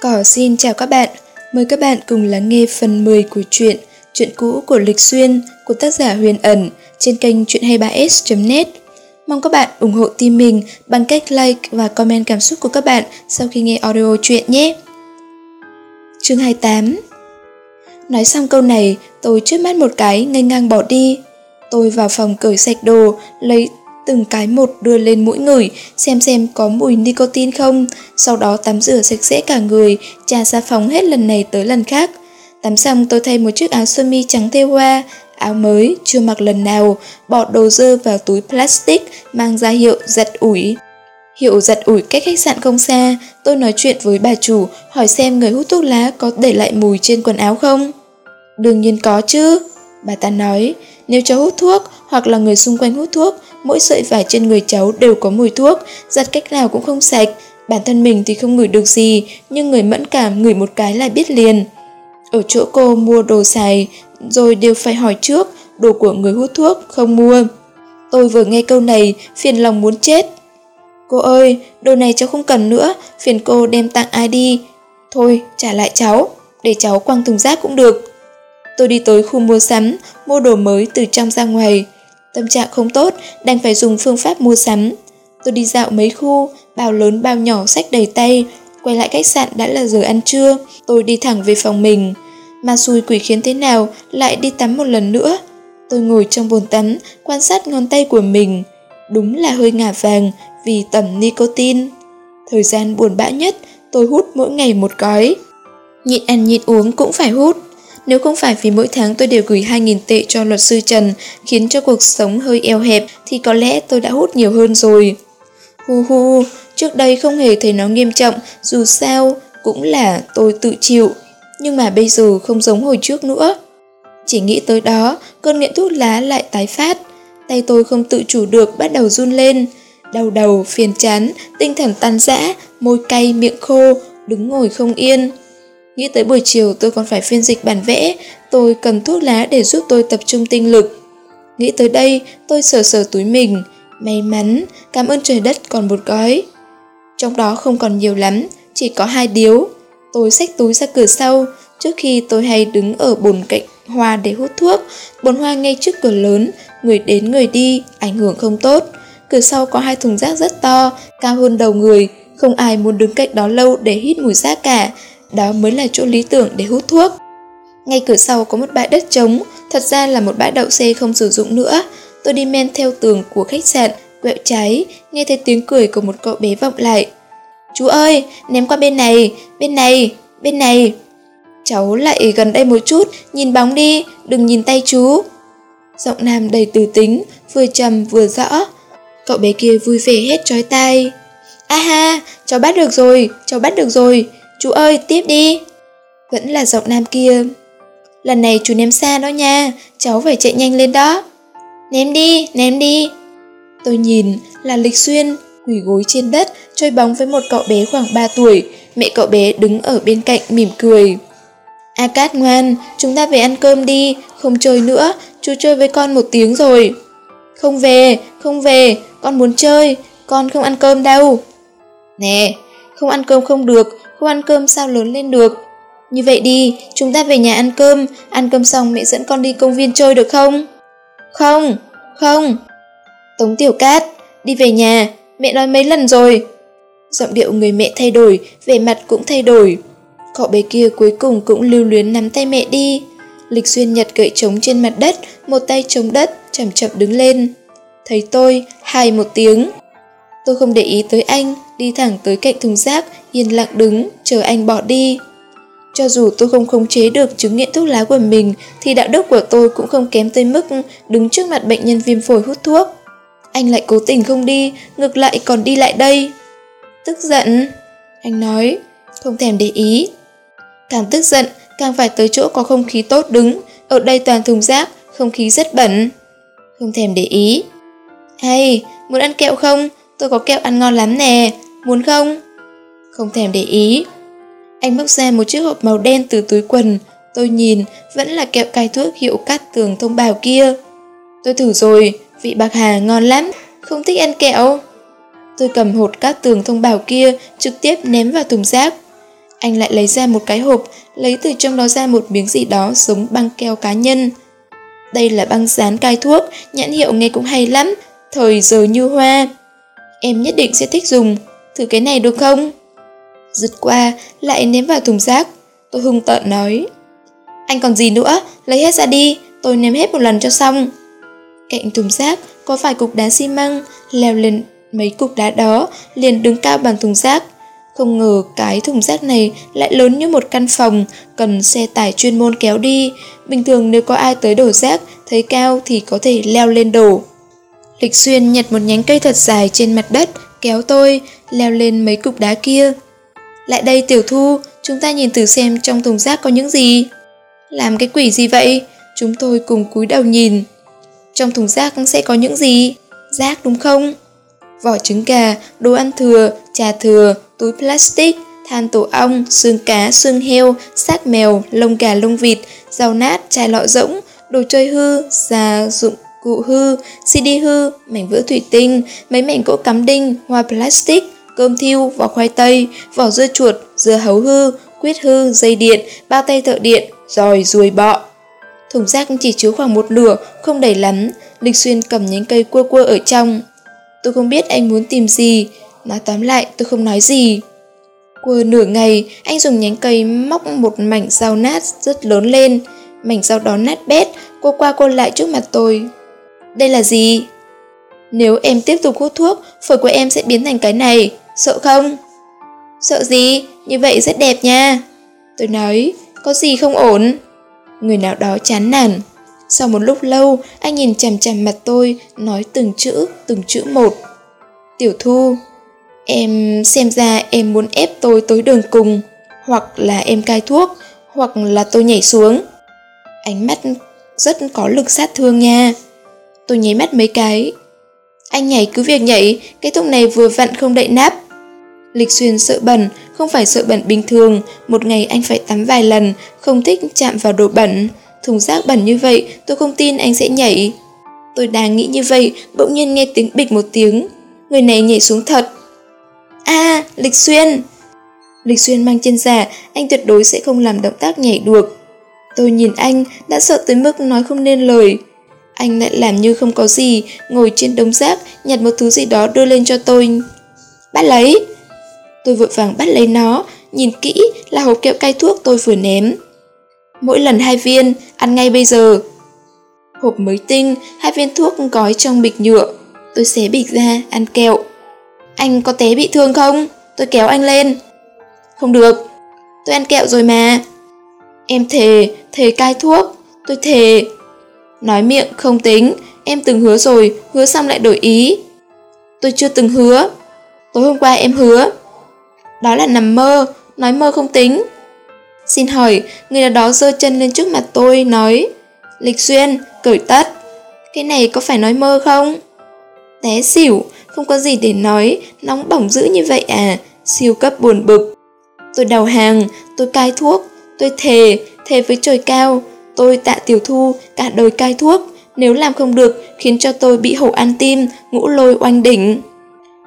Cỏ xin chào các bạn, mời các bạn cùng lắng nghe phần 10 của truyện Chuyện cũ của Lịch Xuyên của tác giả Huyền Ẩn trên kênh chuyện23s.net. Mong các bạn ủng hộ team mình bằng cách like và comment cảm xúc của các bạn sau khi nghe audio truyện nhé. Chương 28 Nói xong câu này, tôi trước mắt một cái ngây ngang bỏ đi. Tôi vào phòng cởi sạch đồ, lấy từng cái một đưa lên mũi ngửi, xem xem có mùi nicotine không, sau đó tắm rửa sạch sẽ cả người, trà xà phòng hết lần này tới lần khác. Tắm xong tôi thay một chiếc áo sơ mi trắng thêu hoa, áo mới, chưa mặc lần nào, bỏ đồ dơ vào túi plastic, mang ra hiệu giặt ủi. Hiệu giặt ủi cách khách sạn không xa, tôi nói chuyện với bà chủ, hỏi xem người hút thuốc lá có để lại mùi trên quần áo không. Đương nhiên có chứ, bà ta nói, nếu cháu hút thuốc hoặc là người xung quanh hút thuốc, mỗi sợi vải trên người cháu đều có mùi thuốc, giặt cách nào cũng không sạch. Bản thân mình thì không ngửi được gì, nhưng người mẫn cảm ngửi một cái là biết liền. Ở chỗ cô mua đồ xài, rồi đều phải hỏi trước, đồ của người hút thuốc, không mua. Tôi vừa nghe câu này, phiền lòng muốn chết. Cô ơi, đồ này cháu không cần nữa, phiền cô đem tặng ai đi. Thôi, trả lại cháu, để cháu quăng thùng rác cũng được. Tôi đi tới khu mua sắm, mua đồ mới từ trong ra ngoài. Tâm trạng không tốt, đành phải dùng phương pháp mua sắm. Tôi đi dạo mấy khu, bao lớn bao nhỏ sách đầy tay. Quay lại khách sạn đã là giờ ăn trưa, tôi đi thẳng về phòng mình. Mà xui quỷ khiến thế nào, lại đi tắm một lần nữa. Tôi ngồi trong bồn tắm, quan sát ngón tay của mình. Đúng là hơi ngả vàng vì tẩm nicotine. Thời gian buồn bã nhất, tôi hút mỗi ngày một gói. Nhịn ăn nhịn uống cũng phải hút. Nếu không phải vì mỗi tháng tôi đều gửi 2.000 tệ cho luật sư Trần, khiến cho cuộc sống hơi eo hẹp, thì có lẽ tôi đã hút nhiều hơn rồi. Hu hu, trước đây không hề thấy nó nghiêm trọng, dù sao cũng là tôi tự chịu. Nhưng mà bây giờ không giống hồi trước nữa. Chỉ nghĩ tới đó, cơn nghiện thuốc lá lại tái phát. Tay tôi không tự chủ được bắt đầu run lên. Đau đầu, phiền chán, tinh thần tan rã, môi cay, miệng khô, đứng ngồi không yên. Nghĩ tới buổi chiều tôi còn phải phiên dịch bản vẽ, tôi cần thuốc lá để giúp tôi tập trung tinh lực. Nghĩ tới đây, tôi sờ sờ túi mình. May mắn, cảm ơn trời đất còn một gói. Trong đó không còn nhiều lắm, chỉ có hai điếu. Tôi xách túi ra cửa sau, trước khi tôi hay đứng ở bồn cạnh hoa để hút thuốc. Bồn hoa ngay trước cửa lớn, người đến người đi, ảnh hưởng không tốt. Cửa sau có hai thùng rác rất to, cao hơn đầu người, không ai muốn đứng cạnh đó lâu để hít mùi rác cả, đó mới là chỗ lý tưởng để hút thuốc. Ngay cửa sau có một bãi đất trống, thật ra là một bãi đậu xe không sử dụng nữa. Tôi đi men theo tường của khách sạn, quẹo trái, nghe thấy tiếng cười của một cậu bé vọng lại. Chú ơi, ném qua bên này, bên này, bên này. Cháu lại gần đây một chút, nhìn bóng đi, đừng nhìn tay chú. Giọng nam đầy từ tính, vừa trầm vừa rõ. Cậu bé kia vui vẻ hết trói tay. A ha, cháu bắt được rồi, cháu bắt được rồi, Chú ơi, tiếp đi. Vẫn là giọng nam kia. Lần này chú ném xa đó nha, cháu phải chạy nhanh lên đó. Ném đi, ném đi. Tôi nhìn là Lịch Xuyên, quỳ gối trên đất, chơi bóng với một cậu bé khoảng 3 tuổi. Mẹ cậu bé đứng ở bên cạnh mỉm cười. A Cát ngoan, chúng ta về ăn cơm đi, không chơi nữa, chú chơi với con một tiếng rồi. Không về, không về, con muốn chơi, con không ăn cơm đâu. Nè, không ăn cơm không được, không ăn cơm sao lớn lên được. Như vậy đi, chúng ta về nhà ăn cơm, ăn cơm xong mẹ dẫn con đi công viên chơi được không? Không, không. Tống Tiểu Cát, đi về nhà, mẹ nói mấy lần rồi. Giọng điệu người mẹ thay đổi, vẻ mặt cũng thay đổi. Cậu bé kia cuối cùng cũng lưu luyến nắm tay mẹ đi. Lịch xuyên nhặt gậy trống trên mặt đất, một tay chống đất, chậm chậm đứng lên. Thấy tôi, hai một tiếng. Tôi không để ý tới anh, đi thẳng tới cạnh thùng rác, yên lặng đứng, chờ anh bỏ đi. Cho dù tôi không khống chế được chứng nghiện thuốc lá của mình, thì đạo đức của tôi cũng không kém tới mức đứng trước mặt bệnh nhân viêm phổi hút thuốc. Anh lại cố tình không đi, ngược lại còn đi lại đây. Tức giận, anh nói, không thèm để ý. Càng tức giận, càng phải tới chỗ có không khí tốt đứng, ở đây toàn thùng rác, không khí rất bẩn. Không thèm để ý. Hay, muốn ăn kẹo không? Tôi có kẹo ăn ngon lắm nè, muốn không? Không thèm để ý. Anh bóc ra một chiếc hộp màu đen từ túi quần. Tôi nhìn, vẫn là kẹo cai thuốc hiệu cắt tường thông bào kia. Tôi thử rồi, vị bạc hà ngon lắm, không thích ăn kẹo. Tôi cầm hột cát tường thông bào kia, trực tiếp ném vào thùng rác. Anh lại lấy ra một cái hộp, lấy từ trong đó ra một miếng gì đó giống băng keo cá nhân. Đây là băng dán cai thuốc, nhãn hiệu nghe cũng hay lắm, thời giờ như hoa. Em nhất định sẽ thích dùng, thử cái này được không? Giật qua, lại ném vào thùng rác. Tôi hung tợn nói. Anh còn gì nữa, lấy hết ra đi, tôi ném hết một lần cho xong. Cạnh thùng rác có vài cục đá xi măng, leo lên mấy cục đá đó, liền đứng cao bằng thùng rác. Không ngờ cái thùng rác này lại lớn như một căn phòng, cần xe tải chuyên môn kéo đi. Bình thường nếu có ai tới đổ rác, thấy cao thì có thể leo lên đổ. Lịch Xuyên nhặt một nhánh cây thật dài trên mặt đất, kéo tôi, leo lên mấy cục đá kia. Lại đây Tiểu Thu, chúng ta nhìn thử xem trong thùng rác có những gì. Làm cái quỷ gì vậy? Chúng tôi cùng cúi đầu nhìn. Trong thùng rác sẽ có những gì? Rác đúng không? Vỏ trứng gà, đồ ăn thừa, trà thừa, túi plastic, than tổ ong, xương cá, xương heo, xác mèo, lông gà lông vịt, rau nát, chai lọ rỗng, đồ chơi hư, già dụng cụ hư, CD hư, mảnh vỡ thủy tinh, mấy mảnh gỗ cắm đinh, hoa plastic, cơm thiêu, vỏ khoai tây, vỏ dưa chuột, dưa hấu hư, quyết hư, dây điện, bao tay thợ điện, dòi, ruồi bọ. Thùng rác chỉ chứa khoảng một nửa, không đầy lắm, Lịch Xuyên cầm nhánh cây cua cua ở trong. Tôi không biết anh muốn tìm gì, nói tóm lại tôi không nói gì. Qua nửa ngày, anh dùng nhánh cây móc một mảnh dao nát rất lớn lên. Mảnh dao đó nát bét, cô qua cô lại trước mặt tôi. Đây là gì? Nếu em tiếp tục hút thuốc, phổi của em sẽ biến thành cái này, sợ không? Sợ gì? Như vậy rất đẹp nha. Tôi nói, có gì không ổn? Người nào đó chán nản. Sau một lúc lâu, anh nhìn chằm chằm mặt tôi, nói từng chữ, từng chữ một. Tiểu Thu, em xem ra em muốn ép tôi tới đường cùng, hoặc là em cai thuốc, hoặc là tôi nhảy xuống. Ánh mắt rất có lực sát thương nha. Tôi nháy mắt mấy cái. Anh nhảy cứ việc nhảy, cái thùng này vừa vặn không đậy nắp. Lịch xuyên sợ bẩn, không phải sợ bẩn bình thường, một ngày anh phải tắm vài lần, không thích chạm vào đồ bẩn. Thùng rác bẩn như vậy, tôi không tin anh sẽ nhảy. Tôi đang nghĩ như vậy, bỗng nhiên nghe tiếng bịch một tiếng. Người này nhảy xuống thật. a à, Lịch Xuyên! Lịch Xuyên mang chân giả, anh tuyệt đối sẽ không làm động tác nhảy được. Tôi nhìn anh, đã sợ tới mức nói không nên lời. Anh lại làm như không có gì, ngồi trên đống rác, nhặt một thứ gì đó đưa lên cho tôi. Bắt lấy! Tôi vội vàng bắt lấy nó, nhìn kỹ là hộp kẹo cay thuốc tôi vừa ném. Mỗi lần hai viên, ăn ngay bây giờ. Hộp mới tinh, hai viên thuốc gói trong bịch nhựa. Tôi xé bịch ra, ăn kẹo. Anh có té bị thương không? Tôi kéo anh lên. Không được, tôi ăn kẹo rồi mà. Em thề, thề cai thuốc, tôi thề. Nói miệng không tính, em từng hứa rồi, hứa xong lại đổi ý. Tôi chưa từng hứa. Tối hôm qua em hứa. Đó là nằm mơ, nói mơ không tính. Xin hỏi, người nào đó giơ chân lên trước mặt tôi, nói Lịch Xuyên, cởi tất. Cái này có phải nói mơ không? Té xỉu, không có gì để nói, nóng bỏng dữ như vậy à, siêu cấp buồn bực. Tôi đầu hàng, tôi cai thuốc, tôi thề, thề với trời cao, tôi tạ tiểu thu, cả đời cai thuốc, nếu làm không được khiến cho tôi bị hổ ăn tim, ngũ lôi oanh đỉnh.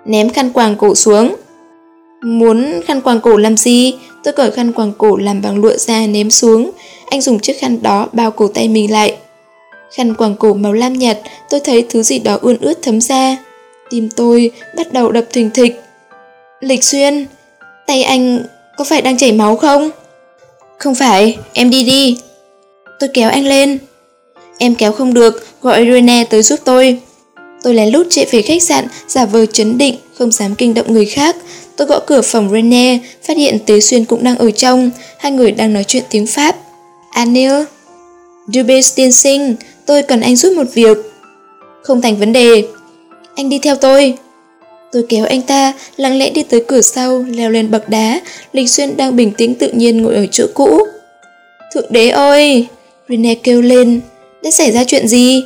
Ném khăn quàng cổ xuống. Muốn khăn quàng cổ làm gì? Tôi cởi khăn quàng cổ làm bằng lụa ra ném xuống. Anh dùng chiếc khăn đó bao cổ tay mình lại. Khăn quàng cổ màu lam nhạt, tôi thấy thứ gì đó ươn ướt thấm ra. Tim tôi bắt đầu đập thình thịch. Lịch xuyên, tay anh có phải đang chảy máu không? Không phải, em đi đi. Tôi kéo anh lên. Em kéo không được, gọi Rene tới giúp tôi. Tôi lén lút chạy về khách sạn, giả vờ chấn định, không dám kinh động người khác. Tôi gõ cửa phòng Rene, phát hiện Tế Xuyên cũng đang ở trong, hai người đang nói chuyện tiếng Pháp. Anil, Dubes tiên sinh, tôi cần anh giúp một việc. Không thành vấn đề. Anh đi theo tôi. Tôi kéo anh ta, lặng lẽ đi tới cửa sau, leo lên bậc đá, Lịch Xuyên đang bình tĩnh tự nhiên ngồi ở chỗ cũ. Thượng đế ơi! Rene kêu lên, đã xảy ra chuyện gì?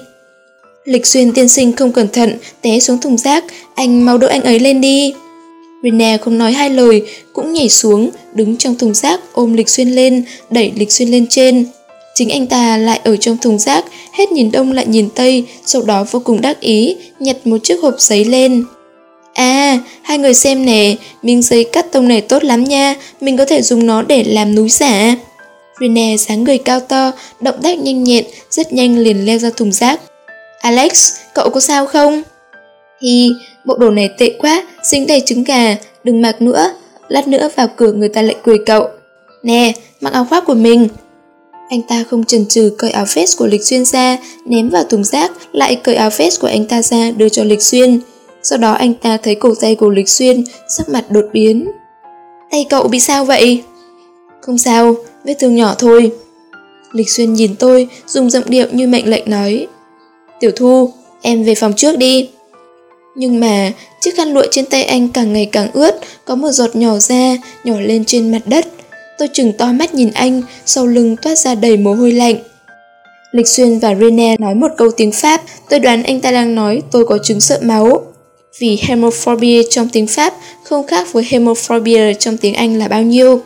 Lịch Xuyên tiên sinh không cẩn thận, té xuống thùng rác, anh mau đỡ anh ấy lên đi. Rene không nói hai lời, cũng nhảy xuống, đứng trong thùng rác ôm Lịch Xuyên lên, đẩy Lịch Xuyên lên trên. Chính anh ta lại ở trong thùng rác, hết nhìn đông lại nhìn tây, sau đó vô cùng đắc ý, nhặt một chiếc hộp giấy lên. À, hai người xem nè, miếng giấy cắt tông này tốt lắm nha, mình có thể dùng nó để làm núi giả. Rene dáng người cao to, động tác nhanh nhẹn, rất nhanh liền leo ra thùng rác. Alex, cậu có sao không? Hi, bộ đồ này tệ quá, dính đầy trứng gà, đừng mặc nữa. Lát nữa vào cửa người ta lại cười cậu. Nè, mặc áo khoác của mình. Anh ta không chần chừ cởi áo vest của Lịch Xuyên ra, ném vào thùng rác, lại cởi áo vest của anh ta ra đưa cho Lịch Xuyên. Sau đó anh ta thấy cổ tay của Lịch Xuyên, sắc mặt đột biến. Tay cậu bị sao vậy? Không sao, vết thương nhỏ thôi. Lịch Xuyên nhìn tôi, dùng giọng điệu như mệnh lệnh nói. Tiểu Thu, em về phòng trước đi. Nhưng mà, chiếc khăn lụa trên tay anh càng ngày càng ướt, có một giọt nhỏ ra, nhỏ lên trên mặt đất. Tôi chừng to mắt nhìn anh, sau lưng toát ra đầy mồ hôi lạnh. Lịch Xuyên và Rene nói một câu tiếng Pháp, tôi đoán anh ta đang nói tôi có chứng sợ máu. Vì hemophobia trong tiếng Pháp không khác với hemophobia trong tiếng Anh là bao nhiêu.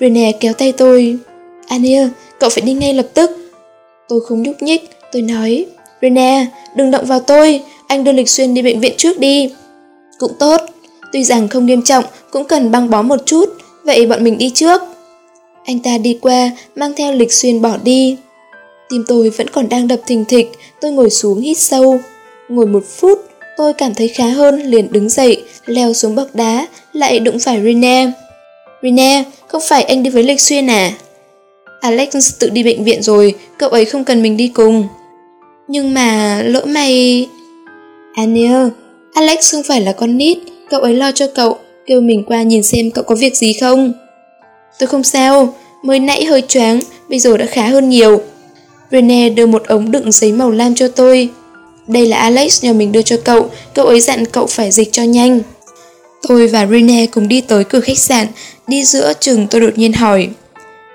Rene kéo tay tôi. Anil, cậu phải đi ngay lập tức. Tôi không nhúc nhích, tôi nói. Rene, đừng động vào tôi, anh đưa Lịch Xuyên đi bệnh viện trước đi. Cũng tốt, tuy rằng không nghiêm trọng, cũng cần băng bó một chút, vậy bọn mình đi trước. Anh ta đi qua, mang theo Lịch Xuyên bỏ đi. Tim tôi vẫn còn đang đập thình thịch, tôi ngồi xuống hít sâu. Ngồi một phút, tôi cảm thấy khá hơn liền đứng dậy, leo xuống bậc đá, lại đụng phải Rene. Rene, không phải anh đi với Lịch Xuyên à? Alex tự đi bệnh viện rồi, cậu ấy không cần mình đi cùng. Nhưng mà lỡ mày... À, Anil, Alex không phải là con nít, cậu ấy lo cho cậu, kêu mình qua nhìn xem cậu có việc gì không. Tôi không sao, mới nãy hơi choáng, bây giờ đã khá hơn nhiều. Rene đưa một ống đựng giấy màu lam cho tôi. Đây là Alex nhờ mình đưa cho cậu, cậu ấy dặn cậu phải dịch cho nhanh. Tôi và Rene cùng đi tới cửa khách sạn, đi giữa chừng tôi đột nhiên hỏi.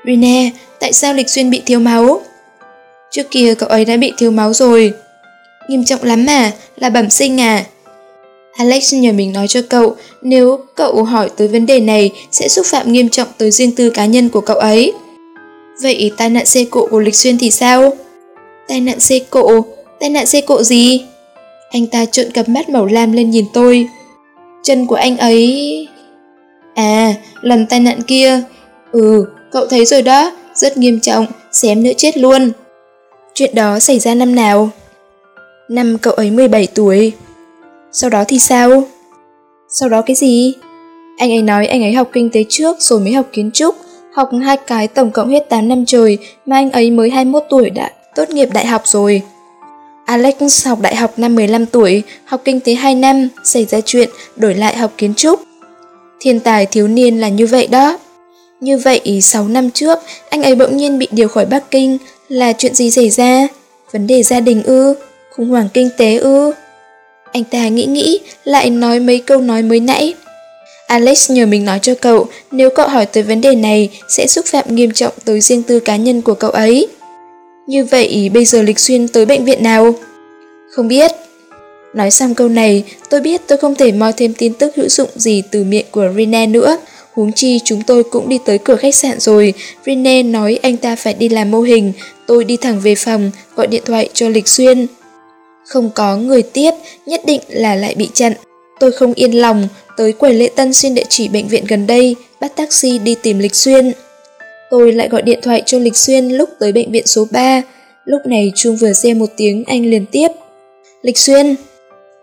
Rene, tại sao Lịch Xuyên bị thiếu máu? Trước kia cậu ấy đã bị thiếu máu rồi. Nghiêm trọng lắm mà, là bẩm sinh à? Alex nhờ mình nói cho cậu, nếu cậu hỏi tới vấn đề này sẽ xúc phạm nghiêm trọng tới riêng tư cá nhân của cậu ấy. Vậy tai nạn xe cộ của Lịch Xuyên thì sao? Tai nạn xe cộ? Tai nạn xe cộ gì? Anh ta trợn cặp mắt màu lam lên nhìn tôi. Chân của anh ấy... À, lần tai nạn kia. Ừ, cậu thấy rồi đó, rất nghiêm trọng, xém nữa chết luôn. Chuyện đó xảy ra năm nào? Năm cậu ấy 17 tuổi. Sau đó thì sao? Sau đó cái gì? Anh ấy nói anh ấy học kinh tế trước rồi mới học kiến trúc, học hai cái tổng cộng hết 8 năm trời mà anh ấy mới 21 tuổi đã tốt nghiệp đại học rồi. Alex học đại học năm 15 tuổi, học kinh tế 2 năm, xảy ra chuyện, đổi lại học kiến trúc. Thiên tài thiếu niên là như vậy đó. Như vậy 6 năm trước, anh ấy bỗng nhiên bị điều khỏi Bắc Kinh, là chuyện gì xảy ra? Vấn đề gia đình ư? Khủng hoảng kinh tế ư? Anh ta nghĩ nghĩ, lại nói mấy câu nói mới nãy. Alex nhờ mình nói cho cậu, nếu cậu hỏi tới vấn đề này sẽ xúc phạm nghiêm trọng tới riêng tư cá nhân của cậu ấy. Như vậy bây giờ Lịch Xuyên tới bệnh viện nào? Không biết. Nói xong câu này, tôi biết tôi không thể moi thêm tin tức hữu dụng gì từ miệng của Rene nữa. Huống chi chúng tôi cũng đi tới cửa khách sạn rồi, Rene nói anh ta phải đi làm mô hình, tôi đi thẳng về phòng, gọi điện thoại cho Lịch Xuyên. Không có người tiếp, nhất định là lại bị chặn. Tôi không yên lòng, tới quầy lễ tân xin địa chỉ bệnh viện gần đây, bắt taxi đi tìm Lịch Xuyên. Tôi lại gọi điện thoại cho Lịch Xuyên lúc tới bệnh viện số 3. Lúc này Trung vừa xe một tiếng anh liền tiếp. Lịch Xuyên.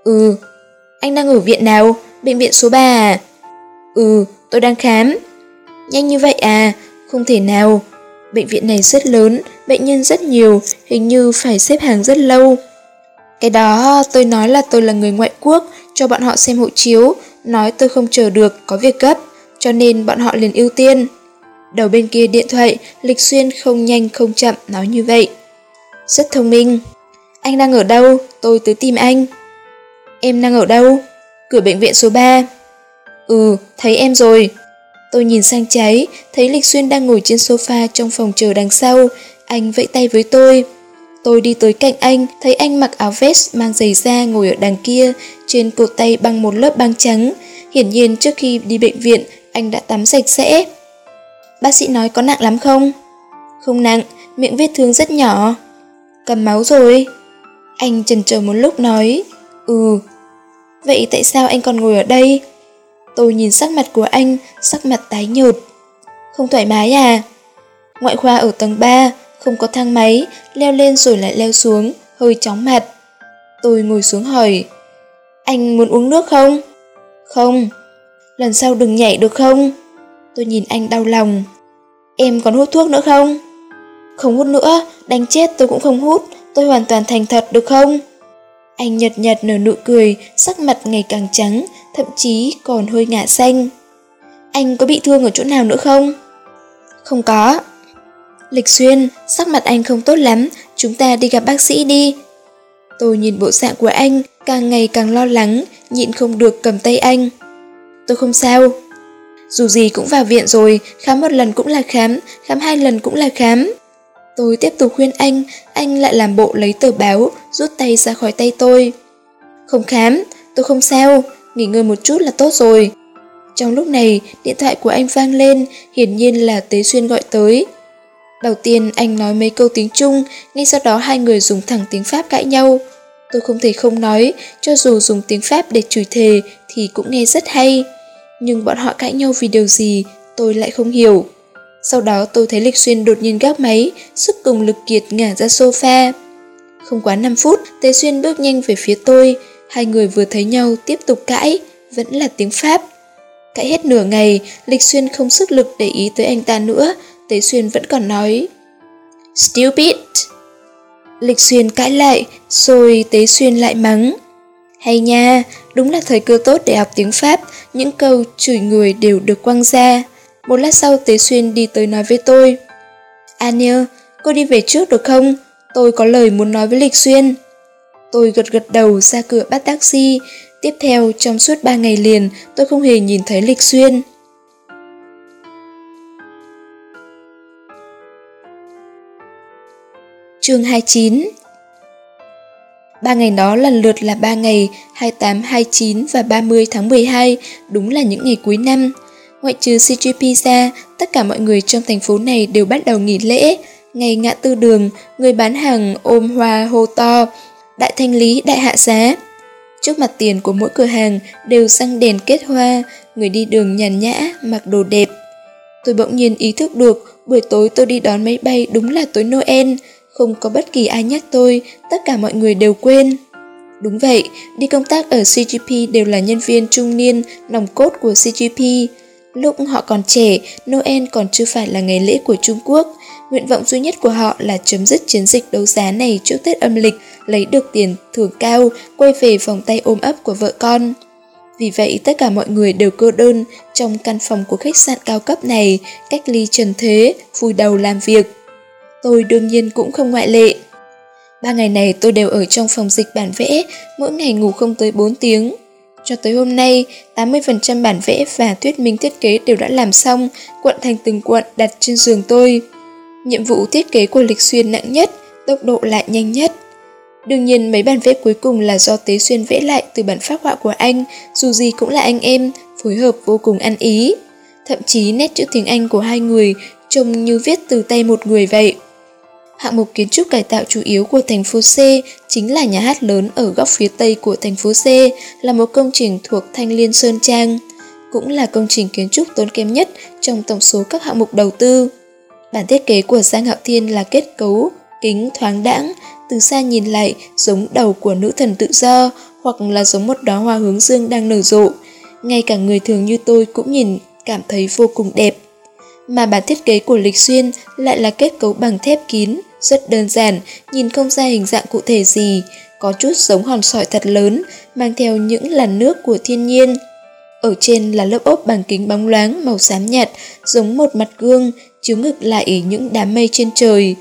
Ừ. Anh đang ở viện nào? Bệnh viện số 3 à? Ừ, tôi đang khám. Nhanh như vậy à? Không thể nào. Bệnh viện này rất lớn, bệnh nhân rất nhiều, hình như phải xếp hàng rất lâu. Cái đó tôi nói là tôi là người ngoại quốc, cho bọn họ xem hộ chiếu, nói tôi không chờ được, có việc gấp, cho nên bọn họ liền ưu tiên. Đầu bên kia điện thoại, Lịch Xuyên không nhanh không chậm nói như vậy. Rất thông minh. Anh đang ở đâu? Tôi tới tìm anh. Em đang ở đâu? Cửa bệnh viện số 3. Ừ, thấy em rồi. Tôi nhìn sang trái, thấy Lịch Xuyên đang ngồi trên sofa trong phòng chờ đằng sau. Anh vẫy tay với tôi. Tôi đi tới cạnh anh, thấy anh mặc áo vest mang giày da ngồi ở đằng kia, trên cột tay bằng một lớp băng trắng. Hiển nhiên trước khi đi bệnh viện, anh đã tắm sạch sẽ. Bác sĩ nói có nặng lắm không? Không nặng, miệng vết thương rất nhỏ. Cầm máu rồi. Anh chần chờ một lúc nói, ừ. Vậy tại sao anh còn ngồi ở đây? Tôi nhìn sắc mặt của anh, sắc mặt tái nhợt. Không thoải mái à? Ngoại khoa ở tầng 3, không có thang máy, leo lên rồi lại leo xuống, hơi chóng mặt. Tôi ngồi xuống hỏi, anh muốn uống nước không? Không. Lần sau đừng nhảy được không? Tôi nhìn anh đau lòng. Em còn hút thuốc nữa không? Không hút nữa, đánh chết tôi cũng không hút, tôi hoàn toàn thành thật được không? Anh nhật nhạt nở nụ cười, sắc mặt ngày càng trắng, thậm chí còn hơi ngả xanh. Anh có bị thương ở chỗ nào nữa không? Không có. Lịch xuyên, sắc mặt anh không tốt lắm, chúng ta đi gặp bác sĩ đi. Tôi nhìn bộ dạng của anh, càng ngày càng lo lắng, nhịn không được cầm tay anh. Tôi không sao. Dù gì cũng vào viện rồi, khám một lần cũng là khám, khám hai lần cũng là khám. Tôi tiếp tục khuyên anh, anh lại làm bộ lấy tờ báo, rút tay ra khỏi tay tôi. Không khám, tôi không sao, nghỉ ngơi một chút là tốt rồi. Trong lúc này, điện thoại của anh vang lên, hiển nhiên là Tế Xuyên gọi tới. Đầu tiên anh nói mấy câu tiếng Trung, ngay sau đó hai người dùng thẳng tiếng Pháp cãi nhau. Tôi không thể không nói, cho dù dùng tiếng Pháp để chửi thề thì cũng nghe rất hay. Nhưng bọn họ cãi nhau vì điều gì, tôi lại không hiểu. Sau đó tôi thấy Lịch Xuyên đột nhiên gác máy, sức cùng lực kiệt ngả ra sofa. Không quá 5 phút, Tế Xuyên bước nhanh về phía tôi. Hai người vừa thấy nhau tiếp tục cãi, vẫn là tiếng Pháp. Cãi hết nửa ngày, Lịch Xuyên không sức lực để ý tới anh ta nữa, Tế Xuyên vẫn còn nói Stupid Lịch Xuyên cãi lại, rồi Tế Xuyên lại mắng Hay nha, đúng là thời cơ tốt để học tiếng Pháp, những câu chửi người đều được quăng ra. Một lát sau Tế Xuyên đi tới nói với tôi à Ania, cô đi về trước được không? Tôi có lời muốn nói với Lịch Xuyên. Tôi gật gật đầu ra cửa bắt taxi. Tiếp theo, trong suốt 3 ngày liền, tôi không hề nhìn thấy Lịch Xuyên. chương 29 Ba ngày đó lần lượt là 3 ngày 28, 29 và 30 tháng 12, đúng là những ngày cuối năm. Ngoại trừ CGP ra, tất cả mọi người trong thành phố này đều bắt đầu nghỉ lễ. Ngày ngã tư đường, người bán hàng ôm hoa hô to, đại thanh lý, đại hạ giá. Trước mặt tiền của mỗi cửa hàng đều răng đèn kết hoa, người đi đường nhàn nhã, mặc đồ đẹp. Tôi bỗng nhiên ý thức được, buổi tối tôi đi đón máy bay đúng là tối Noel, không có bất kỳ ai nhắc tôi, tất cả mọi người đều quên. Đúng vậy, đi công tác ở CGP đều là nhân viên trung niên, nòng cốt của CGP. Lúc họ còn trẻ, Noel còn chưa phải là ngày lễ của Trung Quốc. Nguyện vọng duy nhất của họ là chấm dứt chiến dịch đấu giá này trước Tết âm lịch, lấy được tiền thưởng cao, quay về vòng tay ôm ấp của vợ con. Vì vậy tất cả mọi người đều cô đơn trong căn phòng của khách sạn cao cấp này, cách ly trần thế, vui đầu làm việc. Tôi đương nhiên cũng không ngoại lệ. Ba ngày này tôi đều ở trong phòng dịch bản vẽ, mỗi ngày ngủ không tới 4 tiếng. Cho tới hôm nay, 80% bản vẽ và thuyết minh thiết kế đều đã làm xong, cuộn thành từng cuộn đặt trên giường tôi. Nhiệm vụ thiết kế của Lịch Xuyên nặng nhất, tốc độ lại nhanh nhất. Đương nhiên mấy bản vẽ cuối cùng là do Tế Xuyên vẽ lại từ bản phác họa của anh, dù gì cũng là anh em, phối hợp vô cùng ăn ý. Thậm chí nét chữ tiếng Anh của hai người trông như viết từ tay một người vậy. Hạng mục kiến trúc cải tạo chủ yếu của thành phố C chính là nhà hát lớn ở góc phía tây của thành phố C, là một công trình thuộc Thanh Liên Sơn Trang, cũng là công trình kiến trúc tốn kém nhất trong tổng số các hạng mục đầu tư. Bản thiết kế của Giang Hạo Thiên là kết cấu, kính thoáng đãng, từ xa nhìn lại giống đầu của nữ thần tự do hoặc là giống một đóa hoa hướng dương đang nở rộ. Ngay cả người thường như tôi cũng nhìn cảm thấy vô cùng đẹp. Mà bản thiết kế của Lịch Xuyên lại là kết cấu bằng thép kín, rất đơn giản, nhìn không ra hình dạng cụ thể gì, có chút giống hòn sỏi thật lớn, mang theo những làn nước của thiên nhiên. Ở trên là lớp ốp bằng kính bóng loáng màu xám nhạt, giống một mặt gương, chiếu ngực lại những đám mây trên trời.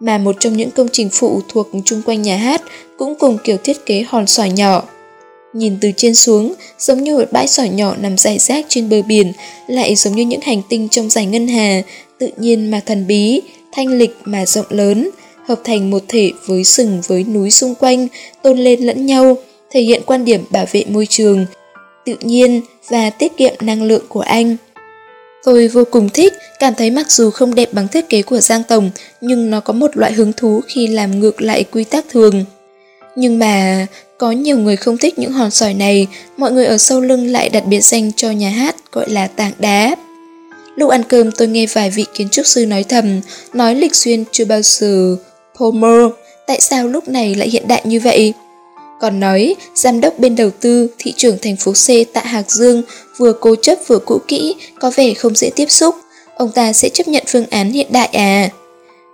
Mà một trong những công trình phụ thuộc chung quanh nhà hát cũng cùng kiểu thiết kế hòn sỏi nhỏ. Nhìn từ trên xuống, giống như một bãi sỏi nhỏ nằm rải rác trên bờ biển, lại giống như những hành tinh trong dải ngân hà, tự nhiên mà thần bí, thanh lịch mà rộng lớn, hợp thành một thể với sừng với núi xung quanh, tôn lên lẫn nhau, thể hiện quan điểm bảo vệ môi trường, tự nhiên và tiết kiệm năng lượng của anh. Tôi vô cùng thích, cảm thấy mặc dù không đẹp bằng thiết kế của Giang Tổng, nhưng nó có một loại hứng thú khi làm ngược lại quy tắc thường. Nhưng mà có nhiều người không thích những hòn sỏi này, mọi người ở sau lưng lại đặt biệt danh cho nhà hát gọi là tảng đá. Lúc ăn cơm tôi nghe vài vị kiến trúc sư nói thầm, nói lịch xuyên chưa bao giờ Palmer, tại sao lúc này lại hiện đại như vậy? Còn nói, giám đốc bên đầu tư, thị trưởng thành phố C tại Hạc Dương vừa cố chấp vừa cũ kỹ, có vẻ không dễ tiếp xúc. Ông ta sẽ chấp nhận phương án hiện đại à?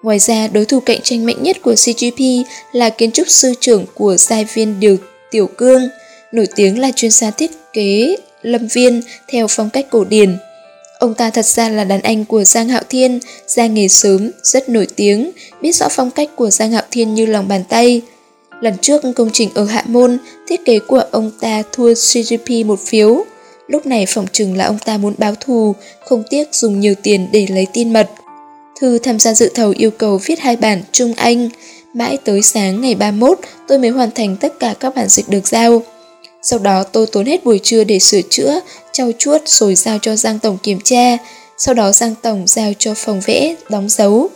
Ngoài ra, đối thủ cạnh tranh mạnh nhất của CGP là kiến trúc sư trưởng của giai viên Điều Tiểu Cương, nổi tiếng là chuyên gia thiết kế lâm viên theo phong cách cổ điển. Ông ta thật ra là đàn anh của Giang Hạo Thiên, ra nghề sớm, rất nổi tiếng, biết rõ phong cách của Giang Hạo Thiên như lòng bàn tay. Lần trước công trình ở Hạ Môn, thiết kế của ông ta thua CGP một phiếu. Lúc này phỏng chừng là ông ta muốn báo thù, không tiếc dùng nhiều tiền để lấy tin mật. Thư tham gia dự thầu yêu cầu viết hai bản Trung Anh. Mãi tới sáng ngày 31, tôi mới hoàn thành tất cả các bản dịch được giao. Sau đó tôi tốn hết buổi trưa để sửa chữa, trau chuốt rồi giao cho Giang Tổng kiểm tra. Sau đó Giang Tổng giao cho phòng vẽ, đóng dấu.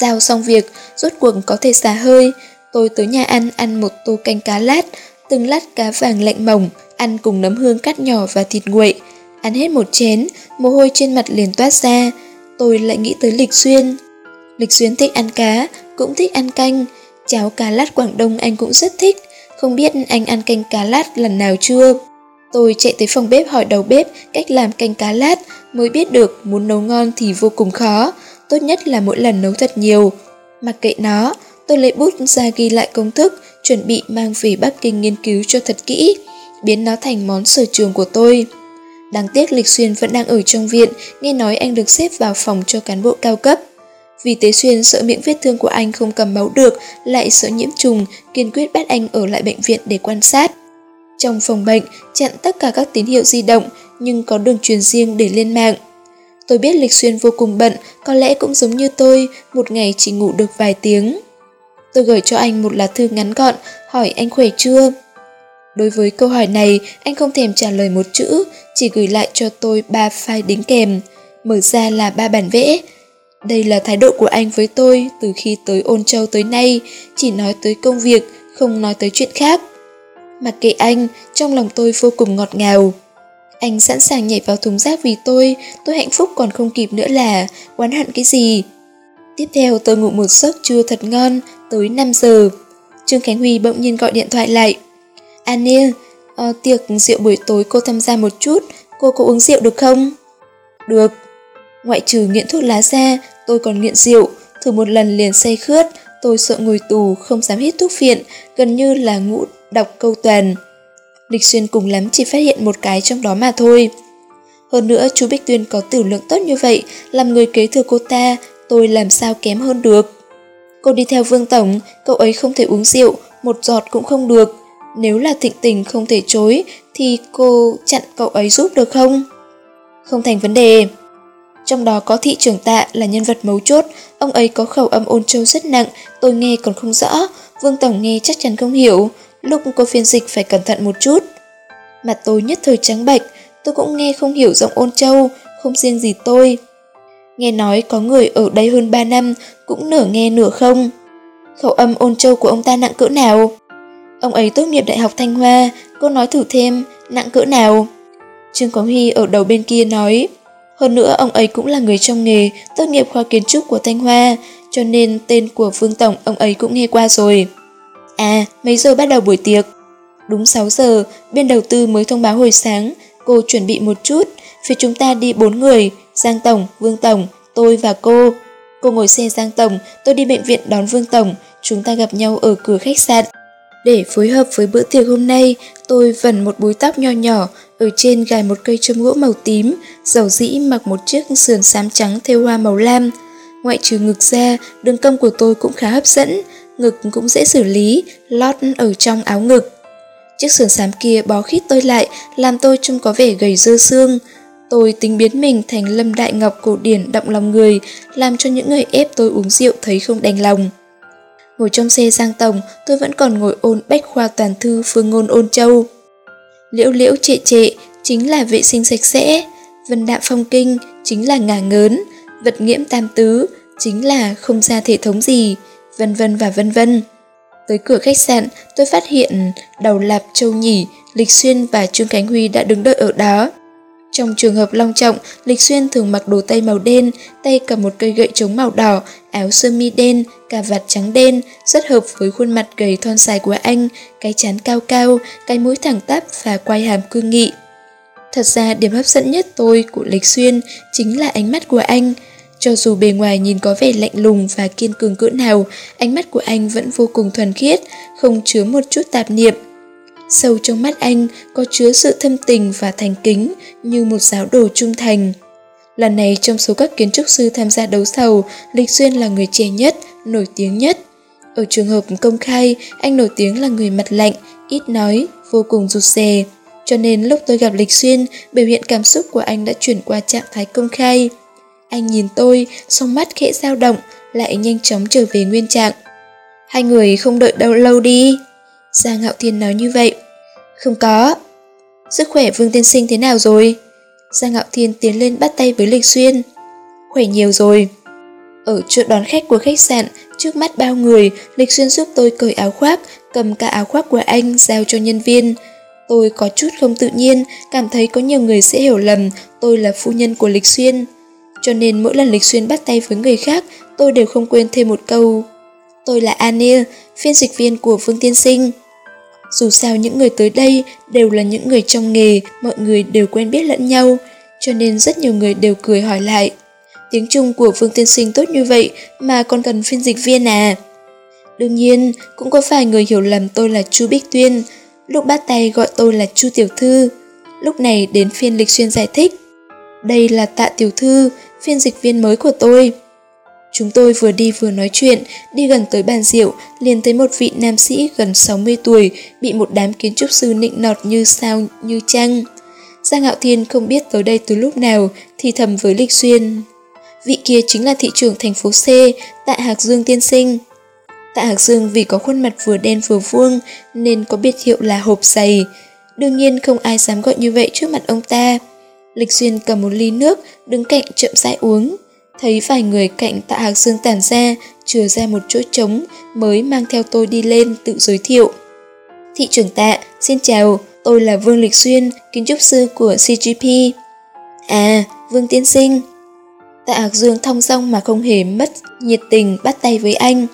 Giao xong việc, rốt cuộc có thể xả hơi. Tôi tới nhà ăn ăn một tô canh cá lát, từng lát cá vàng lạnh mỏng, ăn cùng nấm hương cắt nhỏ và thịt nguội. Ăn hết một chén, mồ hôi trên mặt liền toát ra. Tôi lại nghĩ tới Lịch Xuyên. Lịch Xuyên thích ăn cá, cũng thích ăn canh. Cháo cá lát Quảng Đông anh cũng rất thích. Không biết anh ăn canh cá lát lần nào chưa? Tôi chạy tới phòng bếp hỏi đầu bếp cách làm canh cá lát mới biết được muốn nấu ngon thì vô cùng khó. Tốt nhất là mỗi lần nấu thật nhiều. Mặc kệ nó, tôi lấy bút ra ghi lại công thức, chuẩn bị mang về Bắc Kinh nghiên cứu cho thật kỹ, biến nó thành món sở trường của tôi. Đáng tiếc Lịch Xuyên vẫn đang ở trong viện, nghe nói anh được xếp vào phòng cho cán bộ cao cấp. Vì Tế Xuyên sợ miệng vết thương của anh không cầm máu được, lại sợ nhiễm trùng, kiên quyết bắt anh ở lại bệnh viện để quan sát. Trong phòng bệnh, chặn tất cả các tín hiệu di động, nhưng có đường truyền riêng để lên mạng. Tôi biết Lịch Xuyên vô cùng bận, có lẽ cũng giống như tôi, một ngày chỉ ngủ được vài tiếng. Tôi gửi cho anh một lá thư ngắn gọn, hỏi anh khỏe chưa? Đối với câu hỏi này, anh không thèm trả lời một chữ, chỉ gửi lại cho tôi ba file đính kèm. Mở ra là ba bản vẽ. Đây là thái độ của anh với tôi từ khi tới ôn châu tới nay, chỉ nói tới công việc, không nói tới chuyện khác. Mặc kệ anh, trong lòng tôi vô cùng ngọt ngào. Anh sẵn sàng nhảy vào thùng rác vì tôi, tôi hạnh phúc còn không kịp nữa là oán hận cái gì. Tiếp theo tôi ngủ một giấc trưa thật ngon, tới 5 giờ. Trương Khánh Huy bỗng nhiên gọi điện thoại lại. Ania, à, ờ, tiệc rượu buổi tối cô tham gia một chút, cô có uống rượu được không? Được. Ngoại trừ nghiện thuốc lá ra, tôi còn nghiện rượu, thử một lần liền say khướt, tôi sợ ngồi tù, không dám hít thuốc phiện, gần như là ngũ đọc câu toàn. Lịch xuyên cùng lắm chỉ phát hiện một cái trong đó mà thôi. Hơn nữa chú Bích Tuyên có tử lượng tốt như vậy, làm người kế thừa cô ta, tôi làm sao kém hơn được. Cô đi theo Vương Tổng, cậu ấy không thể uống rượu, một giọt cũng không được. Nếu là thịnh tình không thể chối, thì cô chặn cậu ấy giúp được không? Không thành vấn đề. Trong đó có thị trưởng tạ là nhân vật mấu chốt, ông ấy có khẩu âm ôn châu rất nặng, tôi nghe còn không rõ, Vương Tổng nghe chắc chắn không hiểu, lúc cô phiên dịch phải cẩn thận một chút. Mặt tôi nhất thời trắng bệch, tôi cũng nghe không hiểu giọng ôn châu, không riêng gì tôi. Nghe nói có người ở đây hơn 3 năm cũng nửa nghe nửa không. Khẩu âm ôn châu của ông ta nặng cỡ nào? Ông ấy tốt nghiệp Đại học Thanh Hoa, cô nói thử thêm, nặng cỡ nào? Trương Quang Huy ở đầu bên kia nói, hơn nữa ông ấy cũng là người trong nghề, tốt nghiệp khoa kiến trúc của Thanh Hoa, cho nên tên của Vương Tổng ông ấy cũng nghe qua rồi. À, mấy giờ bắt đầu buổi tiệc? Đúng 6 giờ, bên đầu tư mới thông báo hồi sáng, cô chuẩn bị một chút, phía chúng ta đi bốn người, Giang Tổng, Vương Tổng, tôi và cô. Cô ngồi xe Giang Tổng, tôi đi bệnh viện đón Vương Tổng, chúng ta gặp nhau ở cửa khách sạn. Để phối hợp với bữa tiệc hôm nay, tôi vần một búi tóc nho nhỏ, ở trên gài một cây châm gỗ màu tím, dầu dĩ mặc một chiếc sườn xám trắng thêu hoa màu lam. Ngoại trừ ngực ra, đường cong của tôi cũng khá hấp dẫn, ngực cũng dễ xử lý, lót ở trong áo ngực. Chiếc sườn xám kia bó khít tôi lại, làm tôi trông có vẻ gầy dơ xương. Tôi tính biến mình thành lâm đại ngọc cổ điển động lòng người, làm cho những người ép tôi uống rượu thấy không đành lòng. Ngồi trong xe Giang Tổng, tôi vẫn còn ngồi ôn bách khoa toàn thư phương ngôn ôn châu. Liễu liễu trệ trệ chính là vệ sinh sạch sẽ, vân đạm phong kinh chính là ngả ngớn, vật nghiễm tam tứ chính là không ra thể thống gì, vân vân và vân vân. Tới cửa khách sạn, tôi phát hiện Đầu Lạp Châu Nhỉ, Lịch Xuyên và Trương cánh Huy đã đứng đợi ở đó. Trong trường hợp long trọng, Lịch Xuyên thường mặc đồ tây màu đen, tay cầm một cây gậy chống màu đỏ, áo sơ mi đen, cà vạt trắng đen, rất hợp với khuôn mặt gầy thon dài của anh, cái chán cao cao, cái mũi thẳng tắp và quai hàm cương nghị. Thật ra điểm hấp dẫn nhất tôi của Lịch Xuyên chính là ánh mắt của anh. Cho dù bề ngoài nhìn có vẻ lạnh lùng và kiên cường cỡ nào, ánh mắt của anh vẫn vô cùng thuần khiết, không chứa một chút tạp niệm. Sâu trong mắt anh có chứa sự thâm tình và thành kính như một giáo đồ trung thành. Lần này trong số các kiến trúc sư tham gia đấu thầu, Lịch Xuyên là người trẻ nhất, nổi tiếng nhất. Ở trường hợp công khai, anh nổi tiếng là người mặt lạnh, ít nói, vô cùng rụt rè. Cho nên lúc tôi gặp Lịch Xuyên, biểu hiện cảm xúc của anh đã chuyển qua trạng thái công khai. Anh nhìn tôi, song mắt khẽ dao động, lại nhanh chóng trở về nguyên trạng. Hai người không đợi đâu lâu đi. Gia Ngạo Thiên nói như vậy. Không có. Sức khỏe Vương Tiên Sinh thế nào rồi? Gia Ngạo Thiên tiến lên bắt tay với Lịch Xuyên. Khỏe nhiều rồi. Ở chỗ đón khách của khách sạn, trước mắt bao người, Lịch Xuyên giúp tôi cởi áo khoác, cầm cả áo khoác của anh giao cho nhân viên. Tôi có chút không tự nhiên, cảm thấy có nhiều người sẽ hiểu lầm tôi là phu nhân của Lịch Xuyên. Cho nên mỗi lần Lịch Xuyên bắt tay với người khác, tôi đều không quên thêm một câu. Tôi là Anir, phiên dịch viên của Vương Tiên Sinh. Dù sao những người tới đây đều là những người trong nghề, mọi người đều quen biết lẫn nhau, cho nên rất nhiều người đều cười hỏi lại. Tiếng Trung của Vương Tiên Sinh tốt như vậy mà còn cần phiên dịch viên à? Đương nhiên, cũng có vài người hiểu lầm tôi là Chu Bích Tuyên, lúc bắt tay gọi tôi là Chu Tiểu Thư. Lúc này đến phiên Lịch Xuyên giải thích. Đây là Tạ Tiểu Thư, phiên dịch viên mới của tôi. Chúng tôi vừa đi vừa nói chuyện, đi gần tới bàn rượu, liền thấy một vị nam sĩ gần 60 tuổi bị một đám kiến trúc sư nịnh nọt như sao như trăng. Giang Ngạo Thiên không biết tới đây từ lúc nào, thì thầm với Lịch Xuyên. Vị kia chính là thị trưởng thành phố C, Tạ Hạc Dương Tiên Sinh. Tạ Hạc Dương vì có khuôn mặt vừa đen vừa vuông nên có biệt hiệu là hộp dày. Đương nhiên không ai dám gọi như vậy trước mặt ông ta. Lịch Xuyên cầm một ly nước, đứng cạnh chậm rãi uống. Thấy vài người cạnh tạ Hạc Dương tản ra, chừa ra một chỗ trống, mới mang theo tôi đi lên tự giới thiệu. Thị trưởng tạ, xin chào, tôi là Vương Lịch Xuyên, kiến trúc sư của CGP. À, Vương Tiên Sinh. Tạ Hạc Dương thong dong mà không hề mất nhiệt tình bắt tay với anh.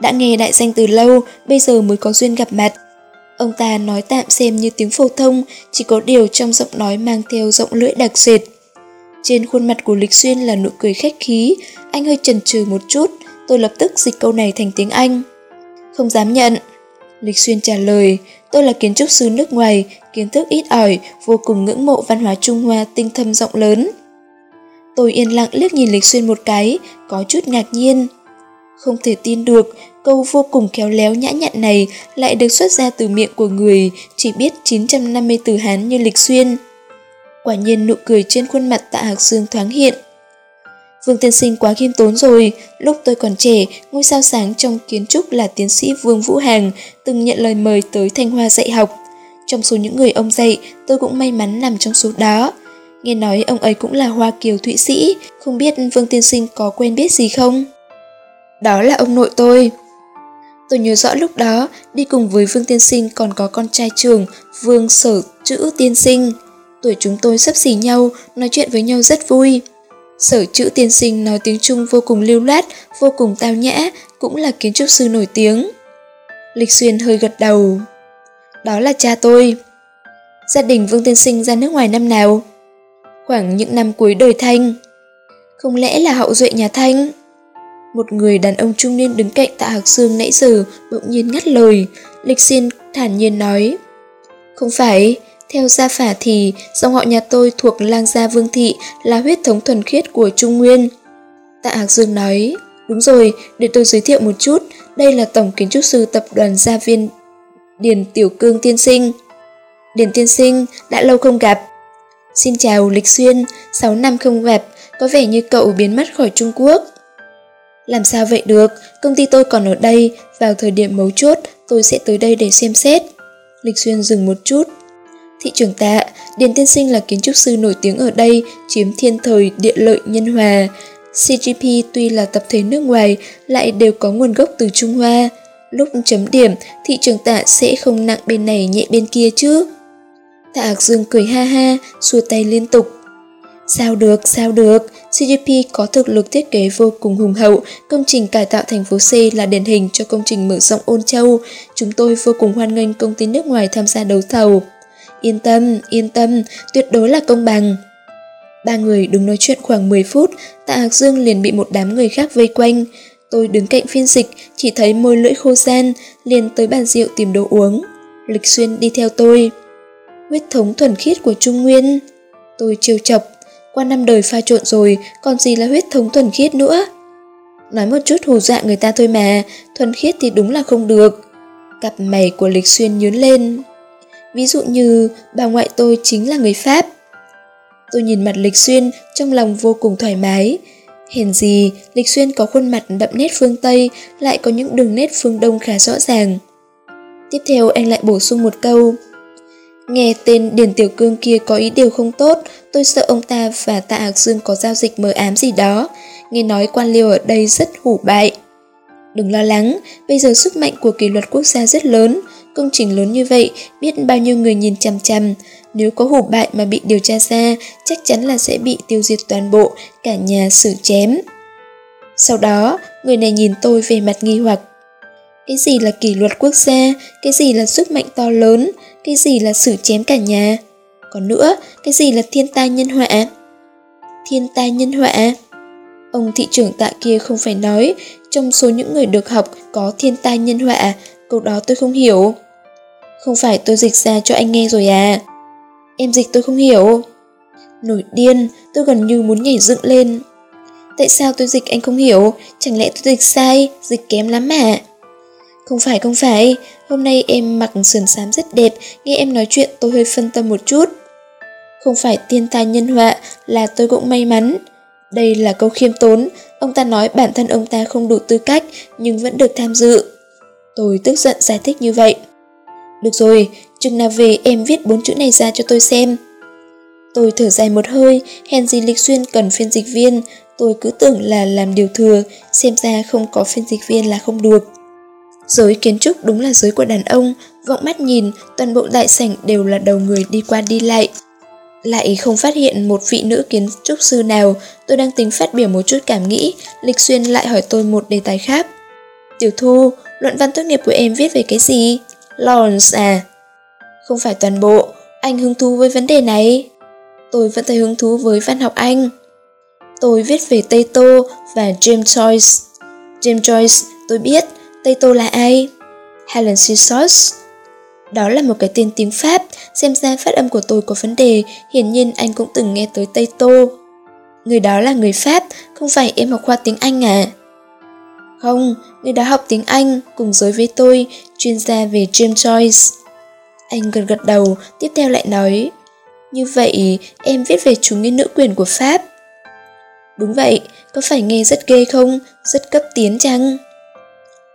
Đã nghe đại danh từ lâu, bây giờ mới có duyên gặp mặt. Ông ta nói tạm xem như tiếng phổ thông, chỉ có điều trong giọng nói mang theo giọng lưỡi đặc sệt. Trên khuôn mặt của Lịch Xuyên là nụ cười khách khí, anh hơi chần chừ một chút, tôi lập tức dịch câu này thành tiếng Anh. Không dám nhận. Lịch Xuyên trả lời, tôi là kiến trúc sư nước ngoài, kiến thức ít ỏi, vô cùng ngưỡng mộ văn hóa Trung Hoa tinh thâm rộng lớn. Tôi yên lặng liếc nhìn Lịch Xuyên một cái, có chút ngạc nhiên. Không thể tin được, câu vô cùng khéo léo nhã nhặn này lại được xuất ra từ miệng của người chỉ biết 950 từ Hán như Lịch Xuyên. Quả nhiên nụ cười trên khuôn mặt tạ Hạc Dương thoáng hiện. Vương Tiên Sinh quá khiêm tốn rồi, lúc tôi còn trẻ, ngôi sao sáng trong kiến trúc là tiến sĩ Vương Vũ Hàng, từng nhận lời mời tới Thanh Hoa dạy học. Trong số những người ông dạy, tôi cũng may mắn nằm trong số đó. Nghe nói ông ấy cũng là Hoa Kiều Thụy Sĩ, không biết Vương Tiên Sinh có quen biết gì không? Đó là ông nội tôi. Tôi nhớ rõ lúc đó, đi cùng với Vương Tiên Sinh còn có con trai trưởng, Vương Sở Chữ Tiên Sinh. Tuổi chúng tôi sắp xỉ nhau, nói chuyện với nhau rất vui. Sở Chữ Tiên Sinh nói tiếng Trung vô cùng lưu loát, vô cùng tao nhã, cũng là kiến trúc sư nổi tiếng. Lịch Xuyên hơi gật đầu. Đó là cha tôi. Gia đình Vương Tiên Sinh ra nước ngoài năm nào? Khoảng những năm cuối đời Thanh. Không lẽ là hậu duệ nhà Thanh? Một người đàn ông trung niên đứng cạnh tạ Hạc Sương nãy giờ bỗng nhiên ngắt lời. Lịch Xuyên thản nhiên nói. Không phải, theo gia phả thì dòng họ nhà tôi thuộc lang gia Vương Thị là huyết thống thuần khiết của Trung Nguyên. Tạ Hạc Dương nói, đúng rồi, để tôi giới thiệu một chút, đây là Tổng Kiến trúc sư tập đoàn gia viên Điền Tiểu Cương Tiên Sinh. Điền Tiên Sinh, đã lâu không gặp. Xin chào Lịch Xuyên, 6 năm không gặp, có vẻ như cậu biến mất khỏi Trung Quốc. Làm sao vậy được, công ty tôi còn ở đây, vào thời điểm mấu chốt tôi sẽ tới đây để xem xét. Lịch Xuyên dừng một chút. Thị trường tạ, Điền Tiên Sinh là kiến trúc sư nổi tiếng ở đây, chiếm thiên thời, địa lợi, nhân hòa. CGP tuy là tập thể nước ngoài, lại đều có nguồn gốc từ Trung Hoa. lúc chấm điểm thị trường tạ sẽ không nặng bên này nhẹ bên kia chứ. Tạ Ác Dương cười ha ha, xua tay liên tục. Sao được, sao được, CGP có thực lực thiết kế vô cùng hùng hậu, công trình cải tạo thành phố C là điển hình cho công trình mở rộng Ôn Châu. Chúng tôi vô cùng hoan nghênh công ty nước ngoài tham gia đấu thầu. Yên tâm, yên tâm, tuyệt đối là công bằng. Ba người đứng nói chuyện khoảng 10 phút, Tạ Hạc Dương liền bị một đám người khác vây quanh. Tôi đứng cạnh phiên dịch, chỉ thấy môi lưỡi khô gian, liền tới bàn rượu tìm đồ uống. Lịch Xuyên đi theo tôi. Huyết thống thuần khiết của Trung Nguyên. Tôi trêu chọc, qua năm đời pha trộn rồi, còn gì là huyết thống thuần khiết nữa. Nói một chút hù dọa người ta thôi mà, thuần khiết thì đúng là không được. Cặp mày của Lịch Xuyên nhướng lên. Ví dụ như bà ngoại tôi chính là người Pháp. Tôi nhìn mặt Lịch Xuyên trong lòng vô cùng thoải mái. Hèn gì, Lịch Xuyên có khuôn mặt đậm nét phương Tây, lại có những đường nét phương Đông khá rõ ràng. Tiếp theo anh lại bổ sung một câu. Nghe tên Điền Tiểu Cương kia có ý điều không tốt, tôi sợ ông ta và Tạ Hạc Dương có giao dịch mờ ám gì đó. Nghe nói quan liêu ở đây rất hủ bại. Đừng lo lắng, bây giờ sức mạnh của kỷ luật quốc gia rất lớn, công trình lớn như vậy, biết bao nhiêu người nhìn chằm chằm. Nếu có hủ bại mà bị điều tra ra, chắc chắn là sẽ bị tiêu diệt toàn bộ, cả nhà xử chém. Sau đó, người này nhìn tôi về mặt nghi hoặc. Cái gì là kỷ luật quốc gia, cái gì là sức mạnh to lớn, cái gì là xử chém cả nhà. Còn nữa, cái gì là thiên tai nhân họa? Thiên tai nhân họa? Ông thị trưởng tạ kia không phải nói, trong số những người được học có thiên tai nhân họa, câu đó tôi không hiểu. Không phải tôi dịch ra cho anh nghe rồi à? Em dịch tôi không hiểu. Nổi điên, tôi gần như muốn nhảy dựng lên. Tại sao tôi dịch anh không hiểu? Chẳng lẽ tôi dịch sai, dịch kém lắm mà. Không phải không phải, hôm nay em mặc sườn xám rất đẹp, nghe em nói chuyện tôi hơi phân tâm một chút. Không phải tiên tai nhân họa, là tôi cũng may mắn. Đây là câu khiêm tốn, ông ta nói bản thân ông ta không đủ tư cách nhưng vẫn được tham dự. Tôi tức giận giải thích như vậy. Được rồi, chừng nào về em viết bốn chữ này ra cho tôi xem. Tôi thở dài một hơi, hèn gì Lịch Xuyên cần phiên dịch viên, tôi cứ tưởng là làm điều thừa, xem ra không có phiên dịch viên là không được. Giới kiến trúc đúng là giới của đàn ông, vọng mắt nhìn, toàn bộ đại sảnh đều là đầu người đi qua đi lại. Lại không phát hiện một vị nữ kiến trúc sư nào, tôi đang tính phát biểu một chút cảm nghĩ, Lịch Xuyên lại hỏi tôi một đề tài khác. Tiểu Thu, luận văn tốt nghiệp của em viết về cái gì? Lawrence à? Không phải toàn bộ, anh hứng thú với vấn đề này. Tôi vẫn thấy hứng thú với văn học Anh. Tôi viết về Tây Tô và James Joyce. James Joyce, tôi biết, Tây Tô là ai? Helen Seasos. Đó là một cái tên tiếng Pháp, xem ra phát âm của tôi có vấn đề, hiển nhiên anh cũng từng nghe tới Tây Tô. Người đó là người Pháp, không phải em học khoa tiếng Anh à? Không, người đó học tiếng Anh, cùng giới với tôi, chuyên gia về James Joyce. Anh gật gật đầu, tiếp theo lại nói, như vậy em viết về chủ nghĩa nữ quyền của Pháp. Đúng vậy, có phải nghe rất ghê không? Rất cấp tiến chăng?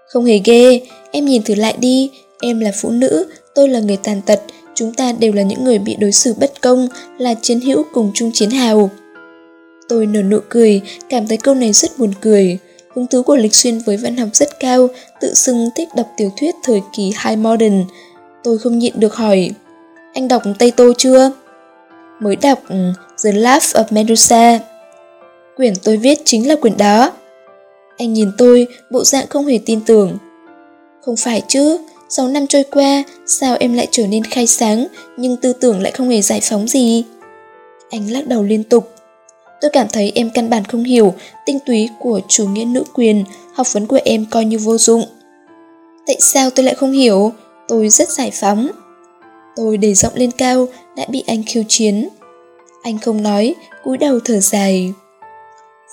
Không hề ghê, em nhìn thử lại đi, em là phụ nữ, tôi là người tàn tật, chúng ta đều là những người bị đối xử bất công, là chiến hữu cùng chung chiến hào. Tôi nở nụ cười, cảm thấy câu này rất buồn cười. Hứng thú của Lịch Xuyên với văn học rất cao, tự xưng thích đọc tiểu thuyết thời kỳ High Modern. Tôi không nhịn được hỏi, anh đọc Tây Tô chưa? Mới đọc ừ, The Laugh of Medusa. Quyển tôi viết chính là quyển đó. Anh nhìn tôi, bộ dạng không hề tin tưởng. Không phải chứ, 6 năm trôi qua, sao em lại trở nên khai sáng, nhưng tư tưởng lại không hề giải phóng gì? Anh lắc đầu liên tục. Tôi cảm thấy em căn bản không hiểu tinh túy của chủ nghĩa nữ quyền, học vấn của em coi như vô dụng. Tại sao tôi lại không hiểu? Tôi rất giải phóng. Tôi để giọng lên cao, đã bị anh khiêu chiến. Anh không nói, cúi đầu thở dài.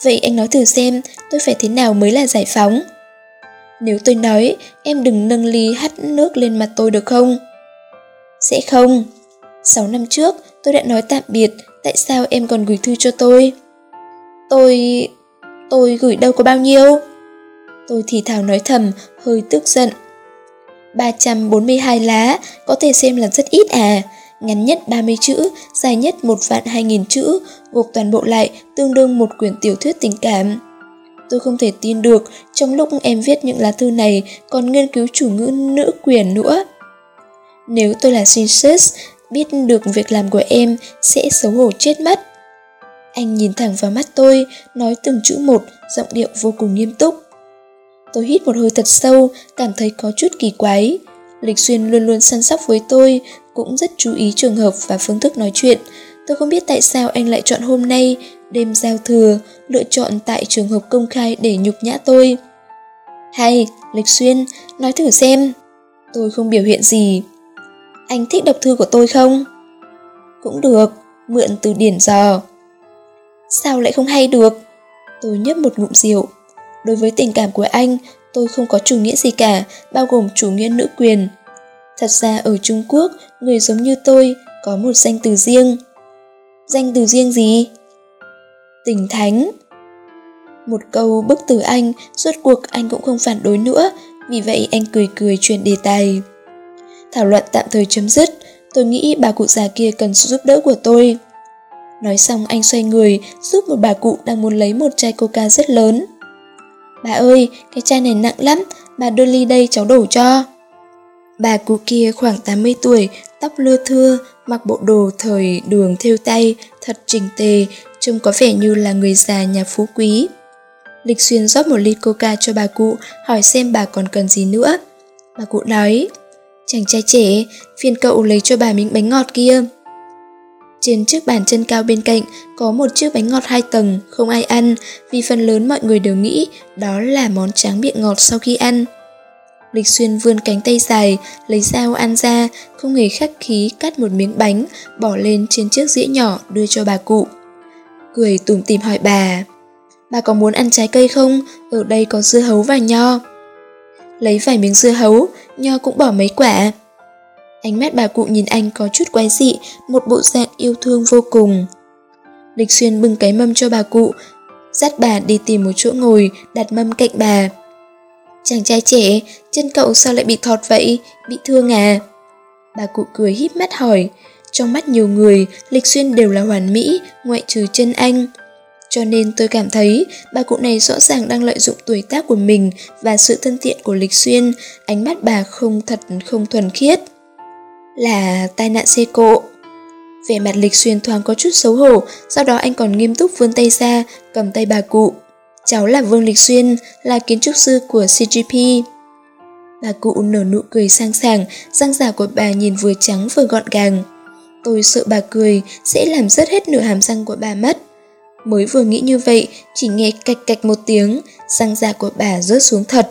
Vậy anh nói thử xem, tôi phải thế nào mới là giải phóng? Nếu tôi nói, em đừng nâng ly hắt nước lên mặt tôi được không? Sẽ không. Sáu năm trước, tôi đã nói tạm biệt, tại sao em còn gửi thư cho tôi? Tôi... tôi gửi đâu có bao nhiêu? Tôi thì thào nói thầm, hơi tức giận. 342 lá, có thể xem là rất ít à. Ngắn nhất 30 chữ, dài nhất một vạn 2.000 chữ, gộp toàn bộ lại tương đương một quyển tiểu thuyết tình cảm. Tôi không thể tin được trong lúc em viết những lá thư này còn nghiên cứu chủ ngữ nữ quyền nữa. Nếu tôi là Sinsus, biết được việc làm của em sẽ xấu hổ chết mất. Anh nhìn thẳng vào mắt tôi, nói từng chữ một, giọng điệu vô cùng nghiêm túc. Tôi hít một hơi thật sâu, cảm thấy có chút kỳ quái. Lịch Xuyên luôn luôn săn sóc với tôi, cũng rất chú ý trường hợp và phương thức nói chuyện. Tôi không biết tại sao anh lại chọn hôm nay, đêm giao thừa, lựa chọn tại trường hợp công khai để nhục nhã tôi. Hay, Lịch Xuyên, nói thử xem. Tôi không biểu hiện gì. Anh thích đọc thư của tôi không? Cũng được, mượn từ điển dò. Sao lại không hay được? Tôi nhấp một ngụm rượu. Đối với tình cảm của anh, tôi không có chủ nghĩa gì cả, bao gồm chủ nghĩa nữ quyền. Thật ra ở Trung Quốc, người giống như tôi có một danh từ riêng. Danh từ riêng gì? Tình thánh. Một câu bức từ anh, suốt cuộc anh cũng không phản đối nữa, vì vậy anh cười cười chuyển đề tài. Thảo luận tạm thời chấm dứt, tôi nghĩ bà cụ già kia cần sự giúp đỡ của tôi. Nói xong anh xoay người, giúp một bà cụ đang muốn lấy một chai coca rất lớn. Bà ơi, cái chai này nặng lắm, bà đưa ly đây cháu đổ cho. Bà cụ kia khoảng 80 tuổi, tóc lưa thưa, mặc bộ đồ thời đường thêu tay, thật chỉnh tề, trông có vẻ như là người già nhà phú quý. Lịch xuyên rót một ly coca cho bà cụ, hỏi xem bà còn cần gì nữa. Bà cụ nói, chàng trai trẻ, phiền cậu lấy cho bà miếng bánh ngọt kia. Trên chiếc bàn chân cao bên cạnh có một chiếc bánh ngọt hai tầng, không ai ăn, vì phần lớn mọi người đều nghĩ đó là món tráng miệng ngọt sau khi ăn. Lịch Xuyên vươn cánh tay dài, lấy dao ăn ra, không hề khách khí cắt một miếng bánh, bỏ lên trên chiếc dĩa nhỏ đưa cho bà cụ. Cười tủm tìm hỏi bà, bà có muốn ăn trái cây không? Ở đây có dưa hấu và nho. Lấy vài miếng dưa hấu, nho cũng bỏ mấy quả. Ánh mắt bà cụ nhìn anh có chút quái dị, một bộ dạng yêu thương vô cùng. Lịch Xuyên bưng cái mâm cho bà cụ, dắt bà đi tìm một chỗ ngồi, đặt mâm cạnh bà. Chàng trai trẻ, chân cậu sao lại bị thọt vậy, bị thương à? Bà cụ cười híp mắt hỏi, trong mắt nhiều người, Lịch Xuyên đều là hoàn mỹ, ngoại trừ chân anh. Cho nên tôi cảm thấy bà cụ này rõ ràng đang lợi dụng tuổi tác của mình và sự thân thiện của Lịch Xuyên, ánh mắt bà không thật không thuần khiết là tai nạn xe cộ. Vẻ mặt lịch xuyên thoáng có chút xấu hổ, sau đó anh còn nghiêm túc vươn tay ra, cầm tay bà cụ. Cháu là Vương Lịch Xuyên, là kiến trúc sư của CGP. Bà cụ nở nụ cười sang sảng, răng giả của bà nhìn vừa trắng vừa gọn gàng. Tôi sợ bà cười sẽ làm rớt hết nửa hàm răng của bà mất. Mới vừa nghĩ như vậy, chỉ nghe cạch cạch một tiếng, răng giả của bà rớt xuống thật.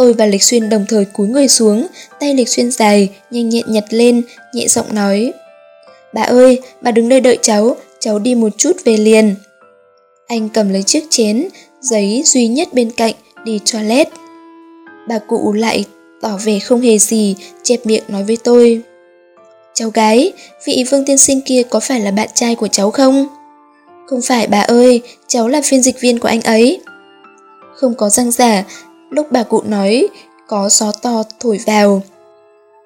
Tôi và Lịch Xuyên đồng thời cúi người xuống, tay Lịch Xuyên dài, nhanh nhẹn nhặt lên, nhẹ giọng nói. Bà ơi, bà đứng đây đợi cháu, cháu đi một chút về liền. Anh cầm lấy chiếc chén, giấy duy nhất bên cạnh, đi toilet. Bà cụ lại tỏ vẻ không hề gì, chẹp miệng nói với tôi. Cháu gái, vị vương tiên sinh kia có phải là bạn trai của cháu không? Không phải bà ơi, cháu là phiên dịch viên của anh ấy. Không có răng giả, Lúc bà cụ nói, có gió to thổi vào.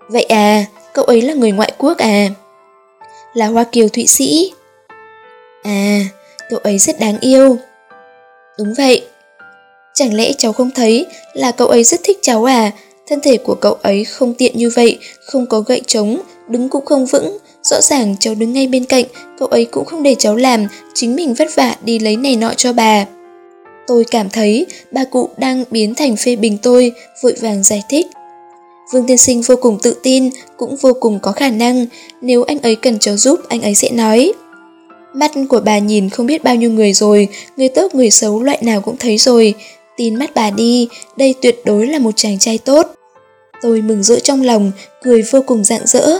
Vậy à, cậu ấy là người ngoại quốc à? Là Hoa Kiều Thụy Sĩ. À, cậu ấy rất đáng yêu. Đúng vậy. Chẳng lẽ cháu không thấy là cậu ấy rất thích cháu à? Thân thể của cậu ấy không tiện như vậy, không có gậy trống, đứng cũng không vững. Rõ ràng cháu đứng ngay bên cạnh, cậu ấy cũng không để cháu làm, chính mình vất vả đi lấy này nọ cho bà. Tôi cảm thấy bà cụ đang biến thành phê bình tôi, vội vàng giải thích. Vương Tiên Sinh vô cùng tự tin, cũng vô cùng có khả năng, nếu anh ấy cần cháu giúp, anh ấy sẽ nói. Mắt của bà nhìn không biết bao nhiêu người rồi, người tốt người xấu loại nào cũng thấy rồi. Tin mắt bà đi, đây tuyệt đối là một chàng trai tốt. Tôi mừng rỡ trong lòng, cười vô cùng rạng rỡ.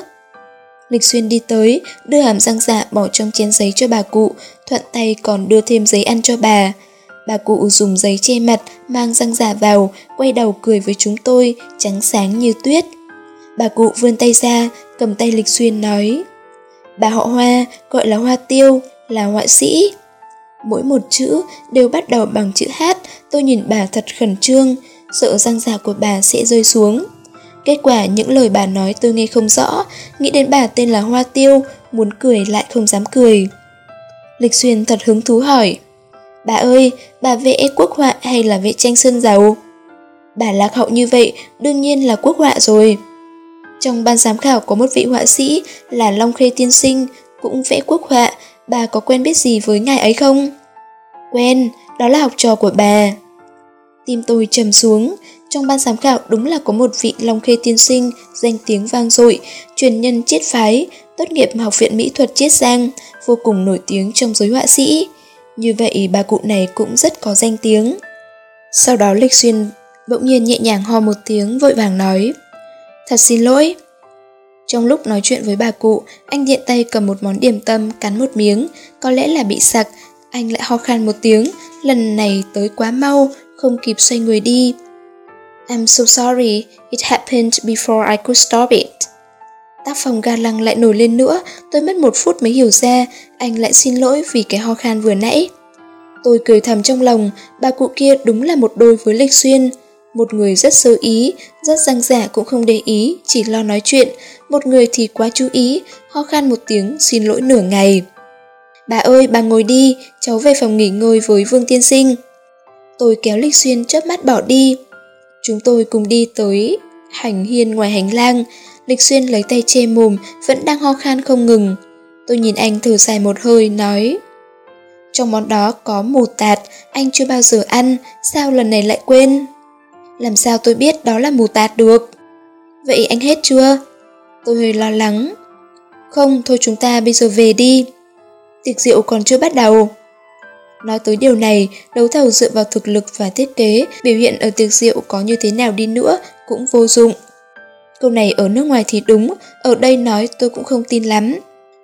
Lịch Xuyên đi tới, đưa hàm răng dạ bỏ trong chén giấy cho bà cụ, thuận tay còn đưa thêm giấy ăn cho bà. Bà cụ dùng giấy che mặt, mang răng giả vào, quay đầu cười với chúng tôi, trắng sáng như tuyết. Bà cụ vươn tay ra, cầm tay Lịch Xuyên nói Bà họ Hoa, gọi là Hoa Tiêu, là họa sĩ. Mỗi một chữ đều bắt đầu bằng chữ hát, tôi nhìn bà thật khẩn trương, sợ răng giả của bà sẽ rơi xuống. Kết quả những lời bà nói tôi nghe không rõ, nghĩ đến bà tên là Hoa Tiêu, muốn cười lại không dám cười. Lịch Xuyên thật hứng thú hỏi Bà ơi, bà vẽ quốc họa hay là vẽ tranh sơn dầu? Bà lạc hậu như vậy, đương nhiên là quốc họa rồi. Trong ban giám khảo có một vị họa sĩ là Long Khê Tiên Sinh, cũng vẽ quốc họa, bà có quen biết gì với ngài ấy không? Quen, đó là học trò của bà. Tim tôi trầm xuống, trong ban giám khảo đúng là có một vị Long Khê Tiên Sinh danh tiếng vang dội, truyền nhân chiết phái, tốt nghiệp Học viện Mỹ thuật Chiết Giang, vô cùng nổi tiếng trong giới họa sĩ. Như vậy bà cụ này cũng rất có danh tiếng. Sau đó Lịch Xuyên bỗng nhiên nhẹ nhàng ho một tiếng vội vàng nói Thật xin lỗi. Trong lúc nói chuyện với bà cụ, anh điện tay cầm một món điểm tâm cắn một miếng, có lẽ là bị sặc, anh lại ho khan một tiếng, lần này tới quá mau, không kịp xoay người đi. I'm so sorry, it happened before I could stop it. Tác phòng ga lăng lại nổi lên nữa, tôi mất một phút mới hiểu ra, anh lại xin lỗi vì cái ho khan vừa nãy. Tôi cười thầm trong lòng, bà cụ kia đúng là một đôi với Lịch Xuyên. Một người rất sơ ý, rất răng giả cũng không để ý, chỉ lo nói chuyện. Một người thì quá chú ý, ho khan một tiếng, xin lỗi nửa ngày. Bà ơi, bà ngồi đi, cháu về phòng nghỉ ngơi với Vương Tiên Sinh. Tôi kéo Lịch Xuyên chớp mắt bỏ đi. Chúng tôi cùng đi tới hành hiên ngoài hành lang. Lịch Xuyên lấy tay che mồm, vẫn đang ho khan không ngừng. Tôi nhìn anh thở dài một hơi, nói Trong món đó có mù tạt, anh chưa bao giờ ăn, sao lần này lại quên? Làm sao tôi biết đó là mù tạt được? Vậy anh hết chưa? Tôi hơi lo lắng. Không, thôi chúng ta bây giờ về đi. Tiệc rượu còn chưa bắt đầu. Nói tới điều này, đấu thầu dựa vào thực lực và thiết kế, biểu hiện ở tiệc rượu có như thế nào đi nữa cũng vô dụng. Câu này ở nước ngoài thì đúng, ở đây nói tôi cũng không tin lắm.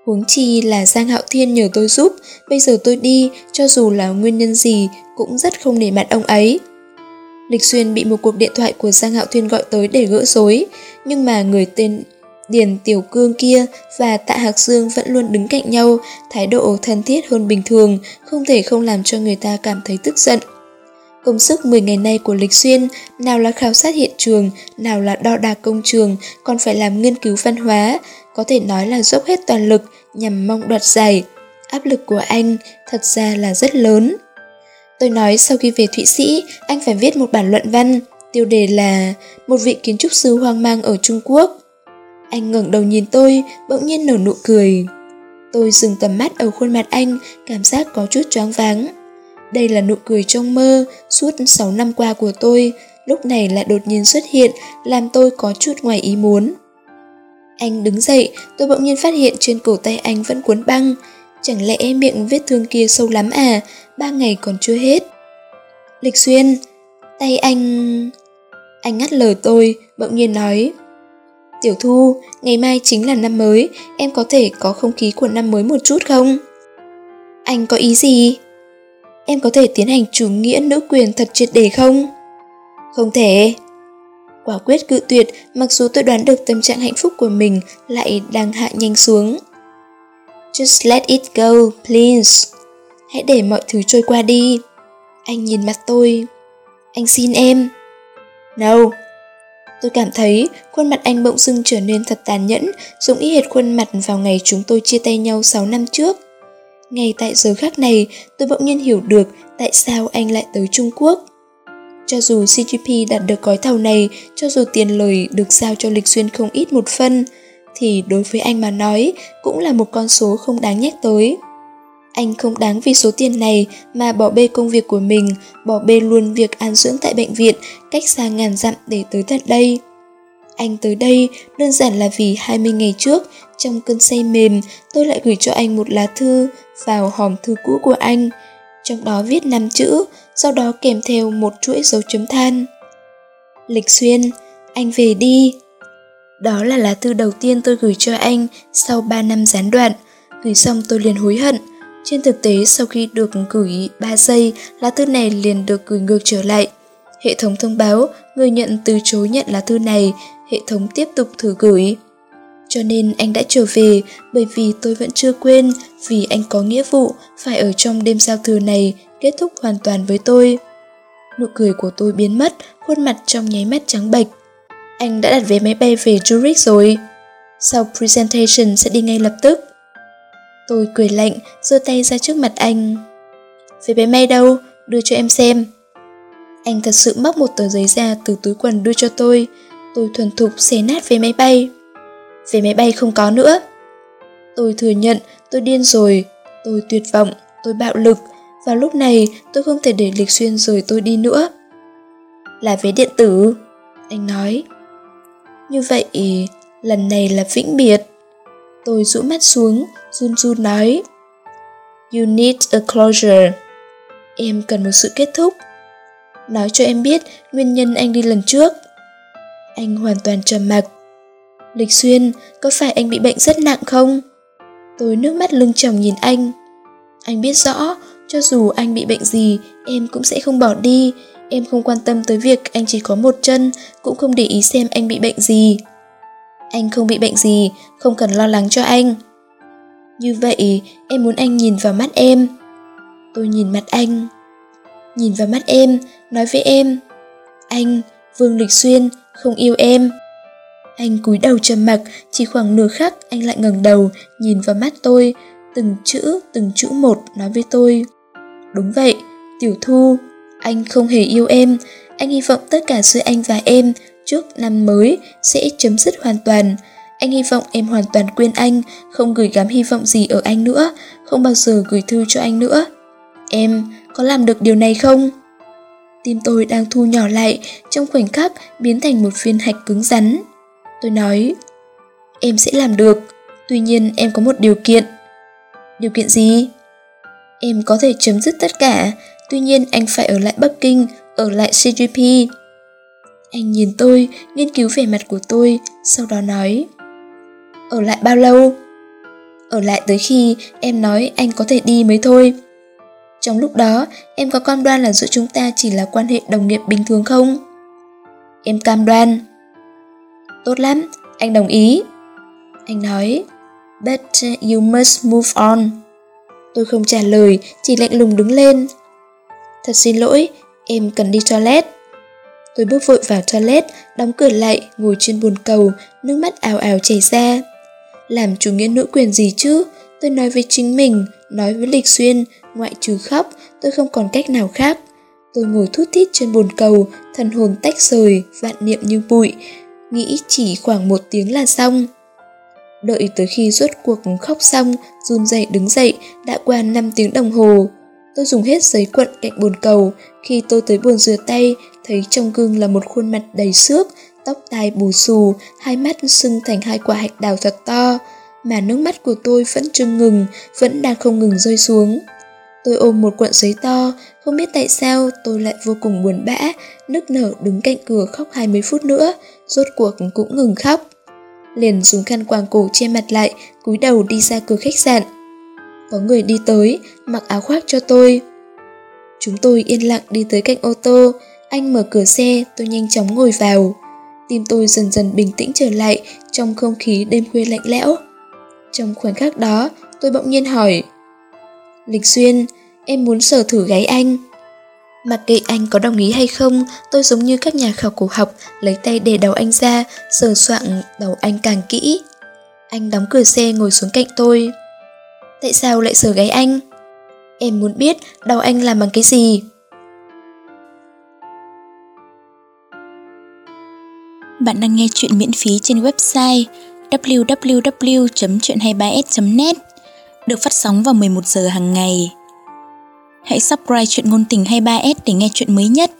Huống chi là Giang Hạo Thiên nhờ tôi giúp, bây giờ tôi đi, cho dù là nguyên nhân gì, cũng rất không nể mặt ông ấy. Lịch Xuyên bị một cuộc điện thoại của Giang Hạo Thiên gọi tới để gỡ rối, nhưng mà người tên Điền Tiểu Cương kia và Tạ Hạc Dương vẫn luôn đứng cạnh nhau, thái độ thân thiết hơn bình thường, không thể không làm cho người ta cảm thấy tức giận. Công sức 10 ngày nay của Lịch Xuyên, nào là khảo sát hiện trường, nào là đo đạc công trường, còn phải làm nghiên cứu văn hóa, có thể nói là dốc hết toàn lực nhằm mong đoạt giải. Áp lực của anh thật ra là rất lớn. Tôi nói sau khi về Thụy Sĩ, anh phải viết một bản luận văn, tiêu đề là Một vị kiến trúc sư hoang mang ở Trung Quốc. Anh ngẩng đầu nhìn tôi, bỗng nhiên nở nụ cười. Tôi dừng tầm mắt ở khuôn mặt anh, cảm giác có chút choáng váng. Đây là nụ cười trong mơ suốt 6 năm qua của tôi, lúc này lại đột nhiên xuất hiện, làm tôi có chút ngoài ý muốn. Anh đứng dậy, tôi bỗng nhiên phát hiện trên cổ tay anh vẫn cuốn băng. Chẳng lẽ miệng vết thương kia sâu lắm à, ba ngày còn chưa hết. Lịch xuyên, tay anh... Anh ngắt lời tôi, bỗng nhiên nói. Tiểu Thu, ngày mai chính là năm mới, em có thể có không khí của năm mới một chút không? Anh có ý gì? Em có thể tiến hành chủ nghĩa nữ quyền thật triệt để không? Không thể. Quả quyết cự tuyệt, mặc dù tôi đoán được tâm trạng hạnh phúc của mình lại đang hạ nhanh xuống. Just let it go, please. Hãy để mọi thứ trôi qua đi. Anh nhìn mặt tôi. Anh xin em. No, Tôi cảm thấy khuôn mặt anh bỗng dưng trở nên thật tàn nhẫn, giống y hệt khuôn mặt vào ngày chúng tôi chia tay nhau 6 năm trước. Ngay tại giờ khác này, tôi bỗng nhiên hiểu được tại sao anh lại tới Trung Quốc. Cho dù CGP đạt được gói thầu này, cho dù tiền lời được giao cho Lịch Xuyên không ít một phân, thì đối với anh mà nói cũng là một con số không đáng nhắc tới. Anh không đáng vì số tiền này mà bỏ bê công việc của mình, bỏ bê luôn việc an dưỡng tại bệnh viện, cách xa ngàn dặm để tới tận đây. Anh tới đây đơn giản là vì 20 ngày trước, trong cơn say mềm, tôi lại gửi cho anh một lá thư vào hòm thư cũ của anh. Trong đó viết 5 chữ, sau đó kèm theo một chuỗi dấu chấm than. Lịch xuyên, anh về đi. Đó là lá thư đầu tiên tôi gửi cho anh sau 3 năm gián đoạn. Gửi xong tôi liền hối hận, trên thực tế, sau khi được gửi 3 giây, lá thư này liền được gửi ngược trở lại. Hệ thống thông báo, người nhận từ chối nhận lá thư này, hệ thống tiếp tục thử gửi. Cho nên anh đã trở về bởi vì tôi vẫn chưa quên vì anh có nghĩa vụ phải ở trong đêm giao thừa này kết thúc hoàn toàn với tôi. Nụ cười của tôi biến mất, khuôn mặt trong nháy mắt trắng bệch. Anh đã đặt vé máy bay về Zurich rồi. Sau presentation sẽ đi ngay lập tức. Tôi cười lạnh, giơ tay ra trước mặt anh. Vé máy bay đâu? Đưa cho em xem. Anh thật sự móc một tờ giấy ra từ túi quần đưa cho tôi. Tôi thuần thục xé nát vé máy bay. Vé máy bay không có nữa. Tôi thừa nhận tôi điên rồi, tôi tuyệt vọng, tôi bạo lực. Vào lúc này tôi không thể để Lịch Xuyên rời tôi đi nữa. Là vé điện tử, anh nói. Như vậy, lần này là vĩnh biệt. Tôi rũ mắt xuống, run run nói. You need a closure. Em cần một sự kết thúc. Nói cho em biết nguyên nhân anh đi lần trước. Anh hoàn toàn trầm mặc. Lịch Xuyên, có phải anh bị bệnh rất nặng không? Tôi nước mắt lưng chồng nhìn anh. Anh biết rõ, cho dù anh bị bệnh gì, em cũng sẽ không bỏ đi. Em không quan tâm tới việc anh chỉ có một chân, cũng không để ý xem anh bị bệnh gì. Anh không bị bệnh gì, không cần lo lắng cho anh. Như vậy, em muốn anh nhìn vào mắt em. Tôi nhìn mặt anh. Nhìn vào mắt em, nói với em. Anh, Vương Lịch Xuyên, không yêu em. Anh cúi đầu trầm mặc, chỉ khoảng nửa khắc anh lại ngẩng đầu, nhìn vào mắt tôi, từng chữ, từng chữ một nói với tôi. Đúng vậy, Tiểu Thu, anh không hề yêu em, anh hy vọng tất cả giữa anh và em trước năm mới sẽ chấm dứt hoàn toàn. Anh hy vọng em hoàn toàn quên anh, không gửi gắm hy vọng gì ở anh nữa, không bao giờ gửi thư cho anh nữa. Em có làm được điều này không? Tim tôi đang thu nhỏ lại, trong khoảnh khắc biến thành một viên hạch cứng rắn. Tôi nói, em sẽ làm được, tuy nhiên em có một điều kiện. Điều kiện gì? Em có thể chấm dứt tất cả, tuy nhiên anh phải ở lại Bắc Kinh, ở lại CGP. Anh nhìn tôi, nghiên cứu vẻ mặt của tôi, sau đó nói Ở lại bao lâu? Ở lại tới khi em nói anh có thể đi mới thôi. Trong lúc đó, em có cam đoan là giữa chúng ta chỉ là quan hệ đồng nghiệp bình thường không? Em cam đoan. Tốt lắm, anh đồng ý. Anh nói, but uh, you must move on. Tôi không trả lời, chỉ lạnh lùng đứng lên. Thật xin lỗi, em cần đi toilet. Tôi bước vội vào toilet, đóng cửa lại, ngồi trên bồn cầu, nước mắt ào ào chảy ra. Làm chủ nghĩa nữ quyền gì chứ? Tôi nói với chính mình, nói với Lịch Xuyên, ngoại trừ khóc, tôi không còn cách nào khác. Tôi ngồi thút thít trên bồn cầu, thần hồn tách rời, vạn niệm như bụi, nghĩ chỉ khoảng một tiếng là xong. Đợi tới khi rốt cuộc khóc xong, run dậy đứng dậy, đã qua 5 tiếng đồng hồ. Tôi dùng hết giấy quận cạnh bồn cầu, khi tôi tới bồn rửa tay, thấy trong gương là một khuôn mặt đầy xước, tóc tai bù xù, hai mắt sưng thành hai quả hạch đào thật to, mà nước mắt của tôi vẫn chưa ngừng, vẫn đang không ngừng rơi xuống. Tôi ôm một cuộn giấy to, không biết tại sao tôi lại vô cùng buồn bã, nức nở đứng cạnh cửa khóc 20 phút nữa, rốt cuộc cũng ngừng khóc. Liền dùng khăn quàng cổ che mặt lại, cúi đầu đi ra cửa khách sạn. Có người đi tới, mặc áo khoác cho tôi. Chúng tôi yên lặng đi tới cạnh ô tô, anh mở cửa xe, tôi nhanh chóng ngồi vào. Tim tôi dần dần bình tĩnh trở lại trong không khí đêm khuya lạnh lẽo. Trong khoảnh khắc đó, tôi bỗng nhiên hỏi Lịch Xuyên, em muốn sở thử gáy anh. Mặc kệ anh có đồng ý hay không, tôi giống như các nhà khảo cổ học, lấy tay để đầu anh ra, sờ soạn đầu anh càng kỹ. Anh đóng cửa xe ngồi xuống cạnh tôi. Tại sao lại sờ gáy anh? Em muốn biết đầu anh làm bằng cái gì? Bạn đang nghe chuyện miễn phí trên website www.chuyện23s.net được phát sóng vào 11 giờ hàng ngày. Hãy subscribe chuyện ngôn tình 23S để nghe chuyện mới nhất.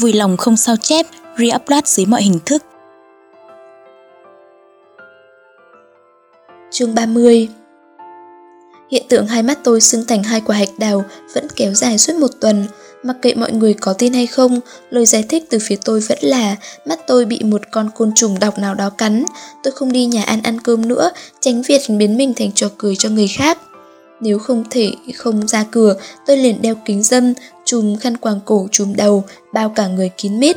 Vui lòng không sao chép, re-upload dưới mọi hình thức. Chương 30 Hiện tượng hai mắt tôi sưng thành hai quả hạch đào vẫn kéo dài suốt một tuần. Mặc kệ mọi người có tin hay không, lời giải thích từ phía tôi vẫn là mắt tôi bị một con côn trùng độc nào đó cắn. Tôi không đi nhà ăn ăn cơm nữa, tránh việc biến mình thành trò cười cho người khác. Nếu không thể không ra cửa, tôi liền đeo kính dâm, chùm khăn quàng cổ chùm đầu, bao cả người kín mít.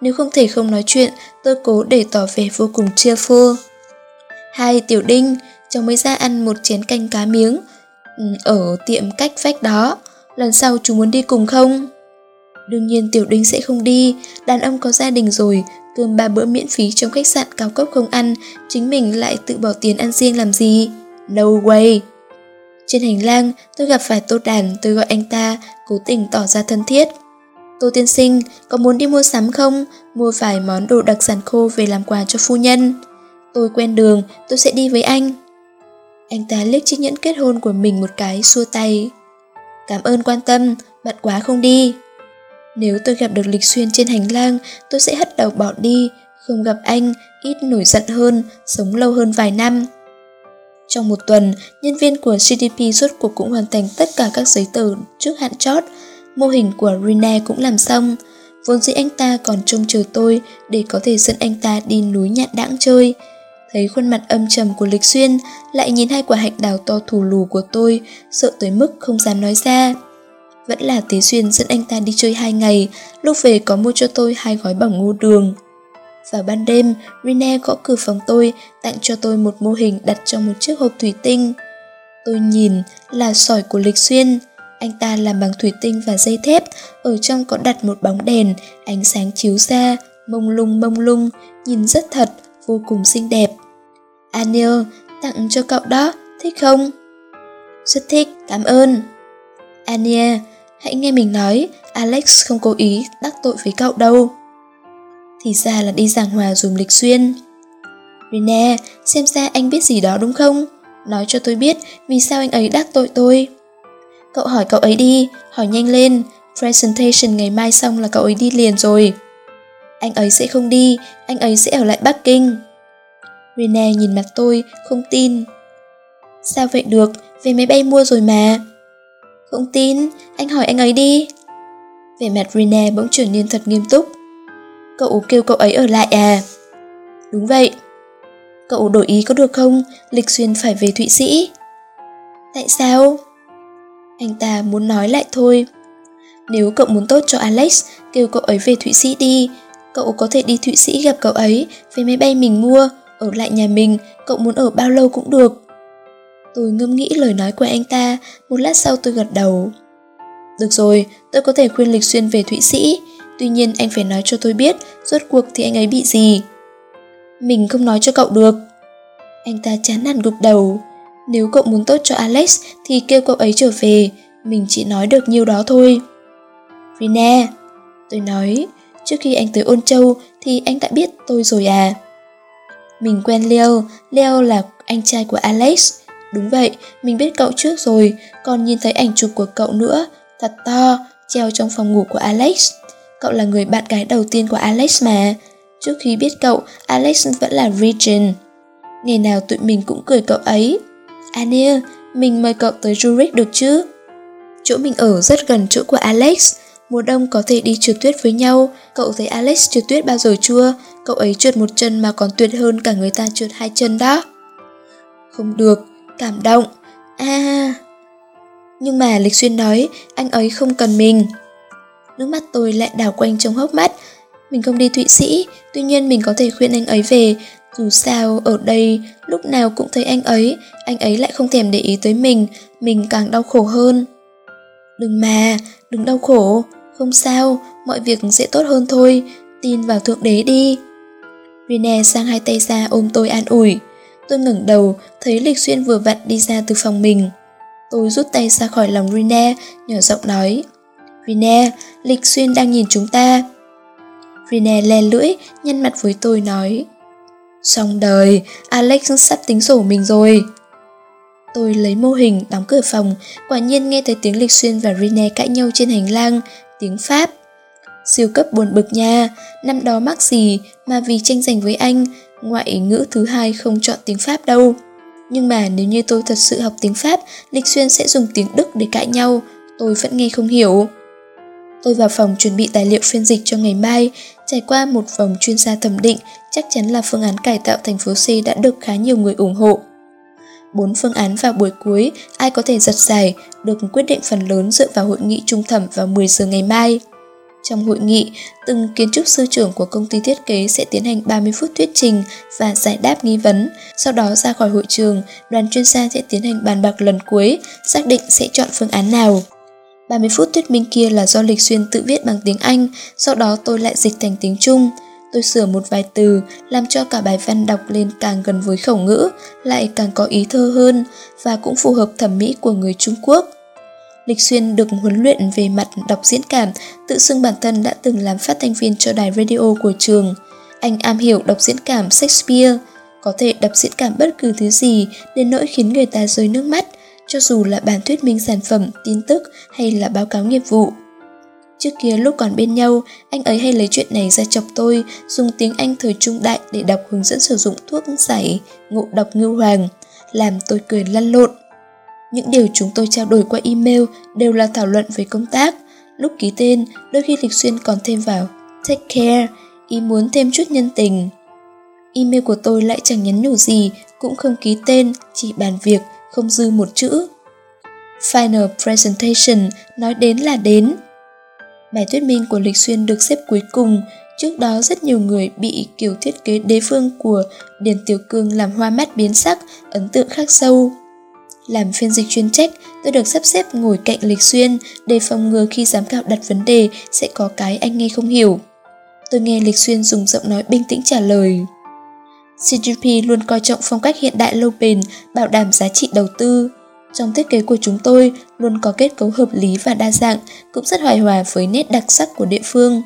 Nếu không thể không nói chuyện, tôi cố để tỏ vẻ vô cùng cheerful. Hai tiểu đinh, cháu mới ra ăn một chén canh cá miếng ừ, ở tiệm cách vách đó. Lần sau chú muốn đi cùng không? Đương nhiên tiểu đinh sẽ không đi, đàn ông có gia đình rồi, cơm ba bữa miễn phí trong khách sạn cao cấp không ăn, chính mình lại tự bỏ tiền ăn riêng làm gì? No way! Trên hành lang, tôi gặp phải Tô Đàn, tôi gọi anh ta, cố tình tỏ ra thân thiết. Tô tiên sinh, có muốn đi mua sắm không? Mua vài món đồ đặc sản khô về làm quà cho phu nhân. Tôi quen đường, tôi sẽ đi với anh. Anh ta liếc chiếc nhẫn kết hôn của mình một cái xua tay. Cảm ơn quan tâm, bận quá không đi. Nếu tôi gặp được Lịch Xuyên trên hành lang, tôi sẽ hất đầu bỏ đi, không gặp anh, ít nổi giận hơn, sống lâu hơn vài năm. Trong một tuần, nhân viên của CDP rốt cuộc cũng hoàn thành tất cả các giấy tờ trước hạn chót. Mô hình của rene cũng làm xong. Vốn dĩ anh ta còn trông chờ tôi để có thể dẫn anh ta đi núi nhạn đãng chơi. Thấy khuôn mặt âm trầm của Lịch Xuyên, lại nhìn hai quả hạnh đào to thù lù của tôi, sợ tới mức không dám nói ra. Vẫn là Tế Xuyên dẫn anh ta đi chơi hai ngày, lúc về có mua cho tôi hai gói bỏng ngô đường. Vào ban đêm, Rene gõ cửa phòng tôi, tặng cho tôi một mô hình đặt trong một chiếc hộp thủy tinh. Tôi nhìn là sỏi của Lịch Xuyên. Anh ta làm bằng thủy tinh và dây thép, ở trong có đặt một bóng đèn, ánh sáng chiếu ra, mông lung mông lung, nhìn rất thật, vô cùng xinh đẹp. Anil, tặng cho cậu đó, thích không? Rất thích, cảm ơn. Ania, hãy nghe mình nói, Alex không cố ý đắc tội với cậu đâu. Thì ra là đi giảng hòa dùm lịch xuyên. Rene, xem ra anh biết gì đó đúng không? Nói cho tôi biết vì sao anh ấy đắc tội tôi. Cậu hỏi cậu ấy đi, hỏi nhanh lên, presentation ngày mai xong là cậu ấy đi liền rồi. Anh ấy sẽ không đi, anh ấy sẽ ở lại Bắc Kinh. Rina nhìn mặt tôi, không tin. Sao vậy được, về máy bay mua rồi mà. Không tin, anh hỏi anh ấy đi. Vẻ mặt Rina bỗng trở nên thật nghiêm túc. Cậu kêu cậu ấy ở lại à? Đúng vậy. Cậu đổi ý có được không? Lịch xuyên phải về Thụy Sĩ. Tại sao? Anh ta muốn nói lại thôi. Nếu cậu muốn tốt cho Alex, kêu cậu ấy về Thụy Sĩ đi. Cậu có thể đi Thụy Sĩ gặp cậu ấy, về máy bay mình mua, ở lại nhà mình, cậu muốn ở bao lâu cũng được. Tôi ngâm nghĩ lời nói của anh ta, một lát sau tôi gật đầu. Được rồi, tôi có thể khuyên Lịch Xuyên về Thụy Sĩ, tuy nhiên anh phải nói cho tôi biết rốt cuộc thì anh ấy bị gì. Mình không nói cho cậu được. Anh ta chán nản gục đầu. Nếu cậu muốn tốt cho Alex thì kêu cậu ấy trở về, mình chỉ nói được nhiêu đó thôi. Rina, tôi nói, trước khi anh tới Ôn Châu thì anh đã biết tôi rồi à. Mình quen Leo, Leo là anh trai của Alex. Đúng vậy, mình biết cậu trước rồi, còn nhìn thấy ảnh chụp của cậu nữa, thật to, treo trong phòng ngủ của Alex. Cậu là người bạn gái đầu tiên của Alex mà. Trước khi biết cậu, Alex vẫn là Regent. Ngày nào tụi mình cũng cười cậu ấy. Ania, mình mời cậu tới Zurich được chứ? Chỗ mình ở rất gần chỗ của Alex. Mùa đông có thể đi trượt tuyết với nhau. Cậu thấy Alex trượt tuyết bao giờ chưa? Cậu ấy trượt một chân mà còn tuyệt hơn cả người ta trượt hai chân đó. Không được, cảm động. À... Nhưng mà Lịch Xuyên nói anh ấy không cần mình. Nước mắt tôi lại đảo quanh trong hốc mắt. Mình không đi Thụy Sĩ, tuy nhiên mình có thể khuyên anh ấy về. Dù sao, ở đây, lúc nào cũng thấy anh ấy, anh ấy lại không thèm để ý tới mình, mình càng đau khổ hơn. Đừng mà, đừng đau khổ, không sao, mọi việc sẽ tốt hơn thôi, tin vào Thượng Đế đi. Rene sang hai tay ra ôm tôi an ủi. Tôi ngẩng đầu, thấy Lịch Xuyên vừa vặn đi ra từ phòng mình. Tôi rút tay ra khỏi lòng Rene, nhỏ giọng nói. Rene, Lịch Xuyên đang nhìn chúng ta. Rene le lưỡi, nhăn mặt với tôi nói. Xong đời, Alex sắp tính sổ mình rồi. Tôi lấy mô hình, đóng cửa phòng, quả nhiên nghe thấy tiếng Lịch Xuyên và Rene cãi nhau trên hành lang, tiếng Pháp. Siêu cấp buồn bực nha, năm đó mắc gì mà vì tranh giành với anh, ngoại ngữ thứ hai không chọn tiếng Pháp đâu. Nhưng mà nếu như tôi thật sự học tiếng Pháp, Lịch Xuyên sẽ dùng tiếng Đức để cãi nhau, tôi vẫn nghe không hiểu. Tôi vào phòng chuẩn bị tài liệu phiên dịch cho ngày mai, trải qua một vòng chuyên gia thẩm định, chắc chắn là phương án cải tạo thành phố C đã được khá nhiều người ủng hộ. Bốn phương án vào buổi cuối, ai có thể giật giải, được quyết định phần lớn dựa vào hội nghị trung thẩm vào 10 giờ ngày mai. Trong hội nghị, từng kiến trúc sư trưởng của công ty thiết kế sẽ tiến hành 30 phút thuyết trình và giải đáp nghi vấn. Sau đó ra khỏi hội trường, đoàn chuyên gia sẽ tiến hành bàn bạc lần cuối, xác định sẽ chọn phương án nào. 30 phút thuyết minh kia là do Lịch Xuyên tự viết bằng tiếng Anh, sau đó tôi lại dịch thành tiếng Trung. Tôi sửa một vài từ, làm cho cả bài văn đọc lên càng gần với khẩu ngữ, lại càng có ý thơ hơn và cũng phù hợp thẩm mỹ của người Trung Quốc. Lịch Xuyên được huấn luyện về mặt đọc diễn cảm, tự xưng bản thân đã từng làm phát thanh viên cho đài radio của trường. Anh am hiểu đọc diễn cảm Shakespeare, có thể đọc diễn cảm bất cứ thứ gì đến nỗi khiến người ta rơi nước mắt, cho dù là bản thuyết minh sản phẩm, tin tức hay là báo cáo nghiệp vụ. Trước kia lúc còn bên nhau, anh ấy hay lấy chuyện này ra chọc tôi, dùng tiếng Anh thời trung đại để đọc hướng dẫn sử dụng thuốc giải, ngộ độc ngưu hoàng, làm tôi cười lăn lộn. Những điều chúng tôi trao đổi qua email đều là thảo luận về công tác. Lúc ký tên, đôi khi Lịch Xuyên còn thêm vào Take care, ý muốn thêm chút nhân tình. Email của tôi lại chẳng nhắn nhủ gì, cũng không ký tên, chỉ bàn việc, không dư một chữ. Final presentation nói đến là đến. Bài thuyết minh của Lịch Xuyên được xếp cuối cùng, trước đó rất nhiều người bị kiểu thiết kế đế phương của Điền Tiểu Cương làm hoa mắt biến sắc, ấn tượng khắc sâu. Làm phiên dịch chuyên trách, tôi được sắp xếp ngồi cạnh Lịch Xuyên để phòng ngừa khi giám khảo đặt vấn đề sẽ có cái anh nghe không hiểu. Tôi nghe Lịch Xuyên dùng giọng nói bình tĩnh trả lời. CGP luôn coi trọng phong cách hiện đại lâu bền, bảo đảm giá trị đầu tư. Trong thiết kế của chúng tôi luôn có kết cấu hợp lý và đa dạng, cũng rất hài hòa với nét đặc sắc của địa phương.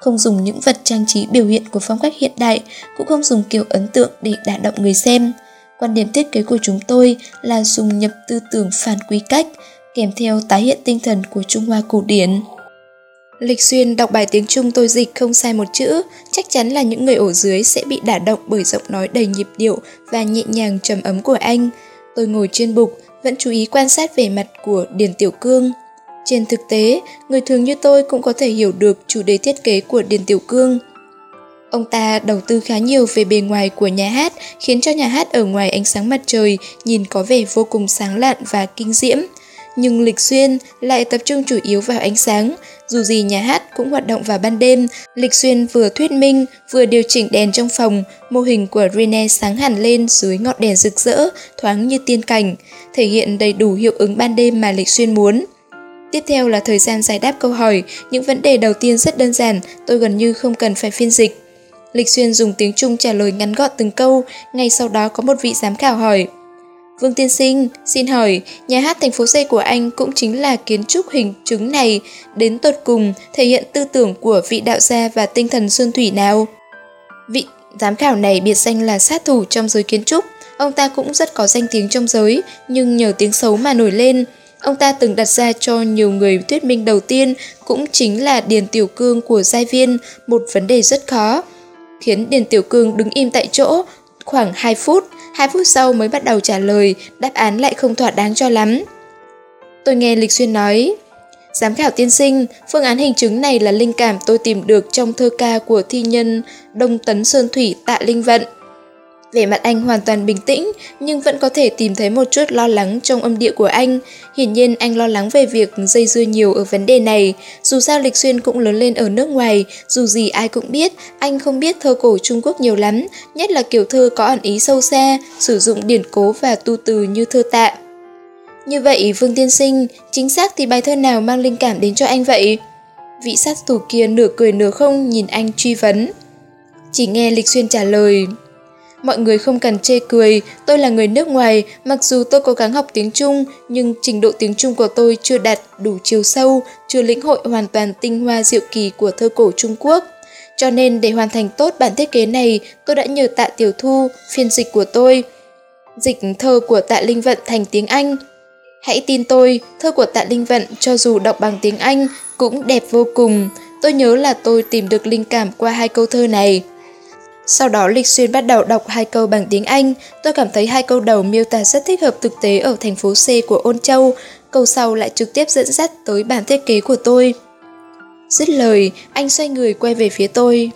Không dùng những vật trang trí biểu hiện của phong cách hiện đại, cũng không dùng kiểu ấn tượng để đả động người xem. Quan điểm thiết kế của chúng tôi là dùng nhập tư tưởng phản quy cách, kèm theo tái hiện tinh thần của Trung Hoa cổ điển. Lịch Xuyên đọc bài tiếng Trung tôi dịch không sai một chữ, chắc chắn là những người ở dưới sẽ bị đả động bởi giọng nói đầy nhịp điệu và nhẹ nhàng trầm ấm của anh. Tôi ngồi trên bục, vẫn chú ý quan sát vẻ mặt của Điền Tiểu Cương. Trên thực tế, người thường như tôi cũng có thể hiểu được chủ đề thiết kế của Điền Tiểu Cương. Ông ta đầu tư khá nhiều về bề ngoài của nhà hát, khiến cho nhà hát ở ngoài ánh sáng mặt trời nhìn có vẻ vô cùng sáng lạn và kinh diễm. Nhưng Lịch Xuyên lại tập trung chủ yếu vào ánh sáng, dù gì nhà hát cũng hoạt động vào ban đêm, Lịch Xuyên vừa thuyết minh, vừa điều chỉnh đèn trong phòng, mô hình của Rene sáng hẳn lên dưới ngọn đèn rực rỡ, thoáng như tiên cảnh, thể hiện đầy đủ hiệu ứng ban đêm mà Lịch Xuyên muốn. Tiếp theo là thời gian giải đáp câu hỏi, những vấn đề đầu tiên rất đơn giản, tôi gần như không cần phải phiên dịch. Lịch Xuyên dùng tiếng Trung trả lời ngắn gọn từng câu, ngay sau đó có một vị giám khảo hỏi. Vương Tiên Sinh, xin hỏi, nhà hát thành phố C của anh cũng chính là kiến trúc hình chứng này, đến tột cùng thể hiện tư tưởng của vị đạo gia và tinh thần xuân thủy nào? Vị giám khảo này biệt danh là sát thủ trong giới kiến trúc, ông ta cũng rất có danh tiếng trong giới, nhưng nhờ tiếng xấu mà nổi lên. Ông ta từng đặt ra cho nhiều người thuyết minh đầu tiên cũng chính là Điền Tiểu Cương của Giai Viên, một vấn đề rất khó. Khiến Điền Tiểu Cương đứng im tại chỗ khoảng 2 phút, 2 phút sau mới bắt đầu trả lời, đáp án lại không thỏa đáng cho lắm. Tôi nghe Lịch Xuyên nói, Giám khảo tiên sinh, phương án hình chứng này là linh cảm tôi tìm được trong thơ ca của thi nhân Đông Tấn Sơn Thủy Tạ Linh Vận. Vẻ mặt anh hoàn toàn bình tĩnh, nhưng vẫn có thể tìm thấy một chút lo lắng trong âm địa của anh. Hiển nhiên anh lo lắng về việc dây dưa nhiều ở vấn đề này. Dù sao Lịch Xuyên cũng lớn lên ở nước ngoài, dù gì ai cũng biết, anh không biết thơ cổ Trung Quốc nhiều lắm, nhất là kiểu thơ có ẩn ý sâu xa, sử dụng điển cố và tu từ như thơ tạ. Như vậy, Vương Tiên Sinh, chính xác thì bài thơ nào mang linh cảm đến cho anh vậy? Vị sát thủ kia nửa cười nửa không nhìn anh truy vấn. Chỉ nghe Lịch Xuyên trả lời, Mọi người không cần chê cười, tôi là người nước ngoài, mặc dù tôi cố gắng học tiếng Trung, nhưng trình độ tiếng Trung của tôi chưa đạt đủ chiều sâu, chưa lĩnh hội hoàn toàn tinh hoa diệu kỳ của thơ cổ Trung Quốc. Cho nên để hoàn thành tốt bản thiết kế này, tôi đã nhờ tạ tiểu thu, phiên dịch của tôi. Dịch thơ của tạ Linh Vận thành tiếng Anh. Hãy tin tôi, thơ của tạ Linh Vận cho dù đọc bằng tiếng Anh cũng đẹp vô cùng. Tôi nhớ là tôi tìm được linh cảm qua hai câu thơ này. Sau đó Lịch Xuyên bắt đầu đọc hai câu bằng tiếng Anh, tôi cảm thấy hai câu đầu miêu tả rất thích hợp thực tế ở thành phố C của Ôn Châu, câu sau lại trực tiếp dẫn dắt tới bản thiết kế của tôi. Dứt lời, anh xoay người quay về phía tôi.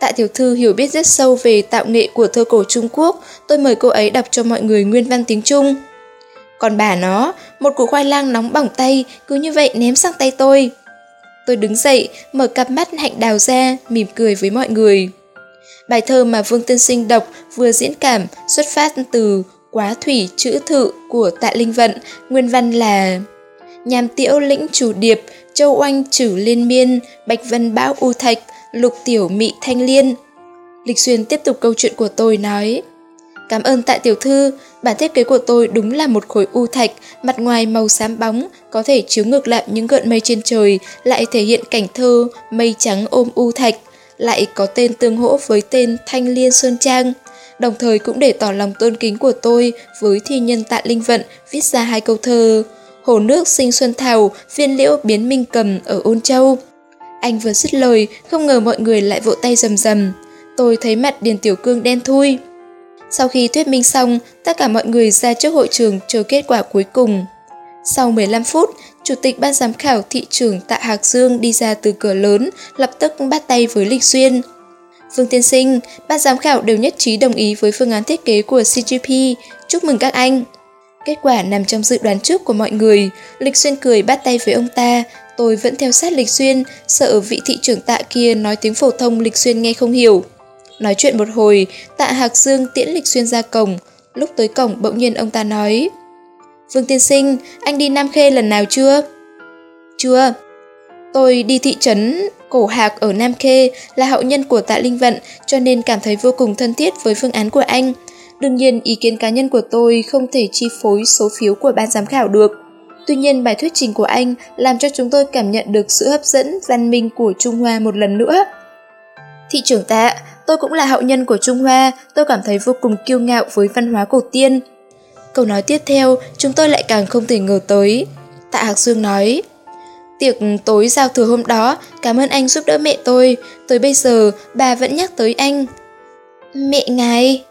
Tạ Tiểu Thư hiểu biết rất sâu về tạo nghệ của thơ cổ Trung Quốc, tôi mời cô ấy đọc cho mọi người nguyên văn tiếng Trung. Còn bà nó, một củ khoai lang nóng bỏng tay, cứ như vậy ném sang tay tôi. Tôi đứng dậy, mở cặp mắt hạnh đào ra, mỉm cười với mọi người. Bài thơ mà Vương Tân Sinh đọc vừa diễn cảm xuất phát từ Quá thủy chữ thự của Tạ Linh Vận, nguyên văn là nhàm tiễu lĩnh chủ điệp, châu oanh trử liên miên, bạch vân bão u thạch, lục tiểu mị thanh liên. Lịch Xuyên tiếp tục câu chuyện của tôi nói Cảm ơn tại tiểu thư, bản thiết kế của tôi đúng là một khối u thạch, mặt ngoài màu xám bóng, có thể chiếu ngược lại những gợn mây trên trời, lại thể hiện cảnh thơ, mây trắng ôm u thạch, lại có tên tương hỗ với tên Thanh Liên Sơn Trang. Đồng thời cũng để tỏ lòng tôn kính của tôi với thi nhân tạ linh vận viết ra hai câu thơ Hồ nước sinh xuân thảo, viên liễu biến minh cầm ở ôn châu. Anh vừa dứt lời, không ngờ mọi người lại vỗ tay rầm rầm. Tôi thấy mặt Điền Tiểu Cương đen thui. Sau khi thuyết minh xong, tất cả mọi người ra trước hội trường chờ kết quả cuối cùng. Sau 15 phút, Chủ tịch ban giám khảo thị trưởng Tạ Hạc Dương đi ra từ cửa lớn, lập tức bắt tay với Lịch Xuyên. Vương Tiên Sinh, ban giám khảo đều nhất trí đồng ý với phương án thiết kế của CGP. Chúc mừng các anh! Kết quả nằm trong dự đoán trước của mọi người. Lịch Xuyên cười bắt tay với ông ta. Tôi vẫn theo sát Lịch Xuyên, sợ vị thị trưởng tạ kia nói tiếng phổ thông Lịch Xuyên nghe không hiểu. Nói chuyện một hồi, tạ Hạc Dương tiễn Lịch Xuyên ra cổng. Lúc tới cổng bỗng nhiên ông ta nói Vương Tiên Sinh, anh đi Nam Khê lần nào chưa? Chưa. Tôi đi thị trấn Cổ Hạc ở Nam Khê là hậu nhân của Tạ Linh Vận cho nên cảm thấy vô cùng thân thiết với phương án của anh. Đương nhiên, ý kiến cá nhân của tôi không thể chi phối số phiếu của ban giám khảo được. Tuy nhiên, bài thuyết trình của anh làm cho chúng tôi cảm nhận được sự hấp dẫn văn minh của Trung Hoa một lần nữa. Thị trưởng tạ, tôi cũng là hậu nhân của Trung Hoa, tôi cảm thấy vô cùng kiêu ngạo với văn hóa cổ tiên. Câu nói tiếp theo, chúng tôi lại càng không thể ngờ tới. Tạ Hạc Dương nói, Tiệc tối giao thừa hôm đó, cảm ơn anh giúp đỡ mẹ tôi, tới bây giờ bà vẫn nhắc tới anh. Mẹ ngài...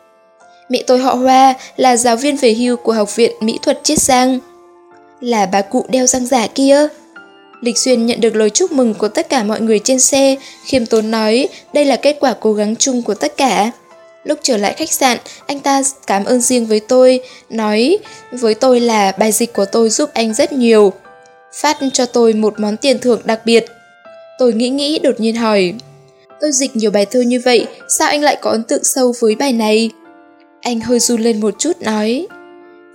Mẹ tôi họ Hoa là giáo viên về hưu của Học viện Mỹ thuật Chiết Giang. Là bà cụ đeo răng giả kia. Lịch Xuyên nhận được lời chúc mừng của tất cả mọi người trên xe, khiêm tốn nói đây là kết quả cố gắng chung của tất cả. Lúc trở lại khách sạn, anh ta cảm ơn riêng với tôi, nói với tôi là bài dịch của tôi giúp anh rất nhiều. Phát cho tôi một món tiền thưởng đặc biệt. Tôi nghĩ nghĩ đột nhiên hỏi, tôi dịch nhiều bài thơ như vậy, sao anh lại có ấn tượng sâu với bài này? Anh hơi run lên một chút nói,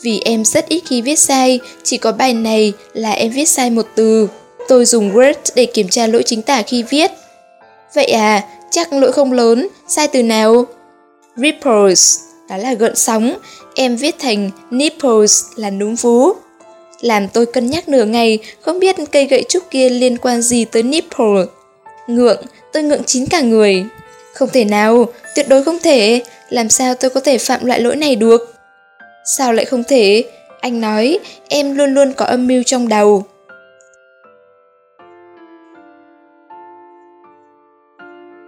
vì em rất ít khi viết sai, chỉ có bài này là em viết sai một từ. Tôi dùng Word để kiểm tra lỗi chính tả khi viết. Vậy à, chắc lỗi không lớn, sai từ nào? Ripples, đó là gợn sóng, em viết thành nipples là núm vú. Làm tôi cân nhắc nửa ngày, không biết cây gậy trúc kia liên quan gì tới nipple. Ngượng, tôi ngượng chín cả người. Không thể nào, tuyệt đối không thể, làm sao tôi có thể phạm loại lỗi này được? Sao lại không thể? Anh nói, em luôn luôn có âm mưu trong đầu.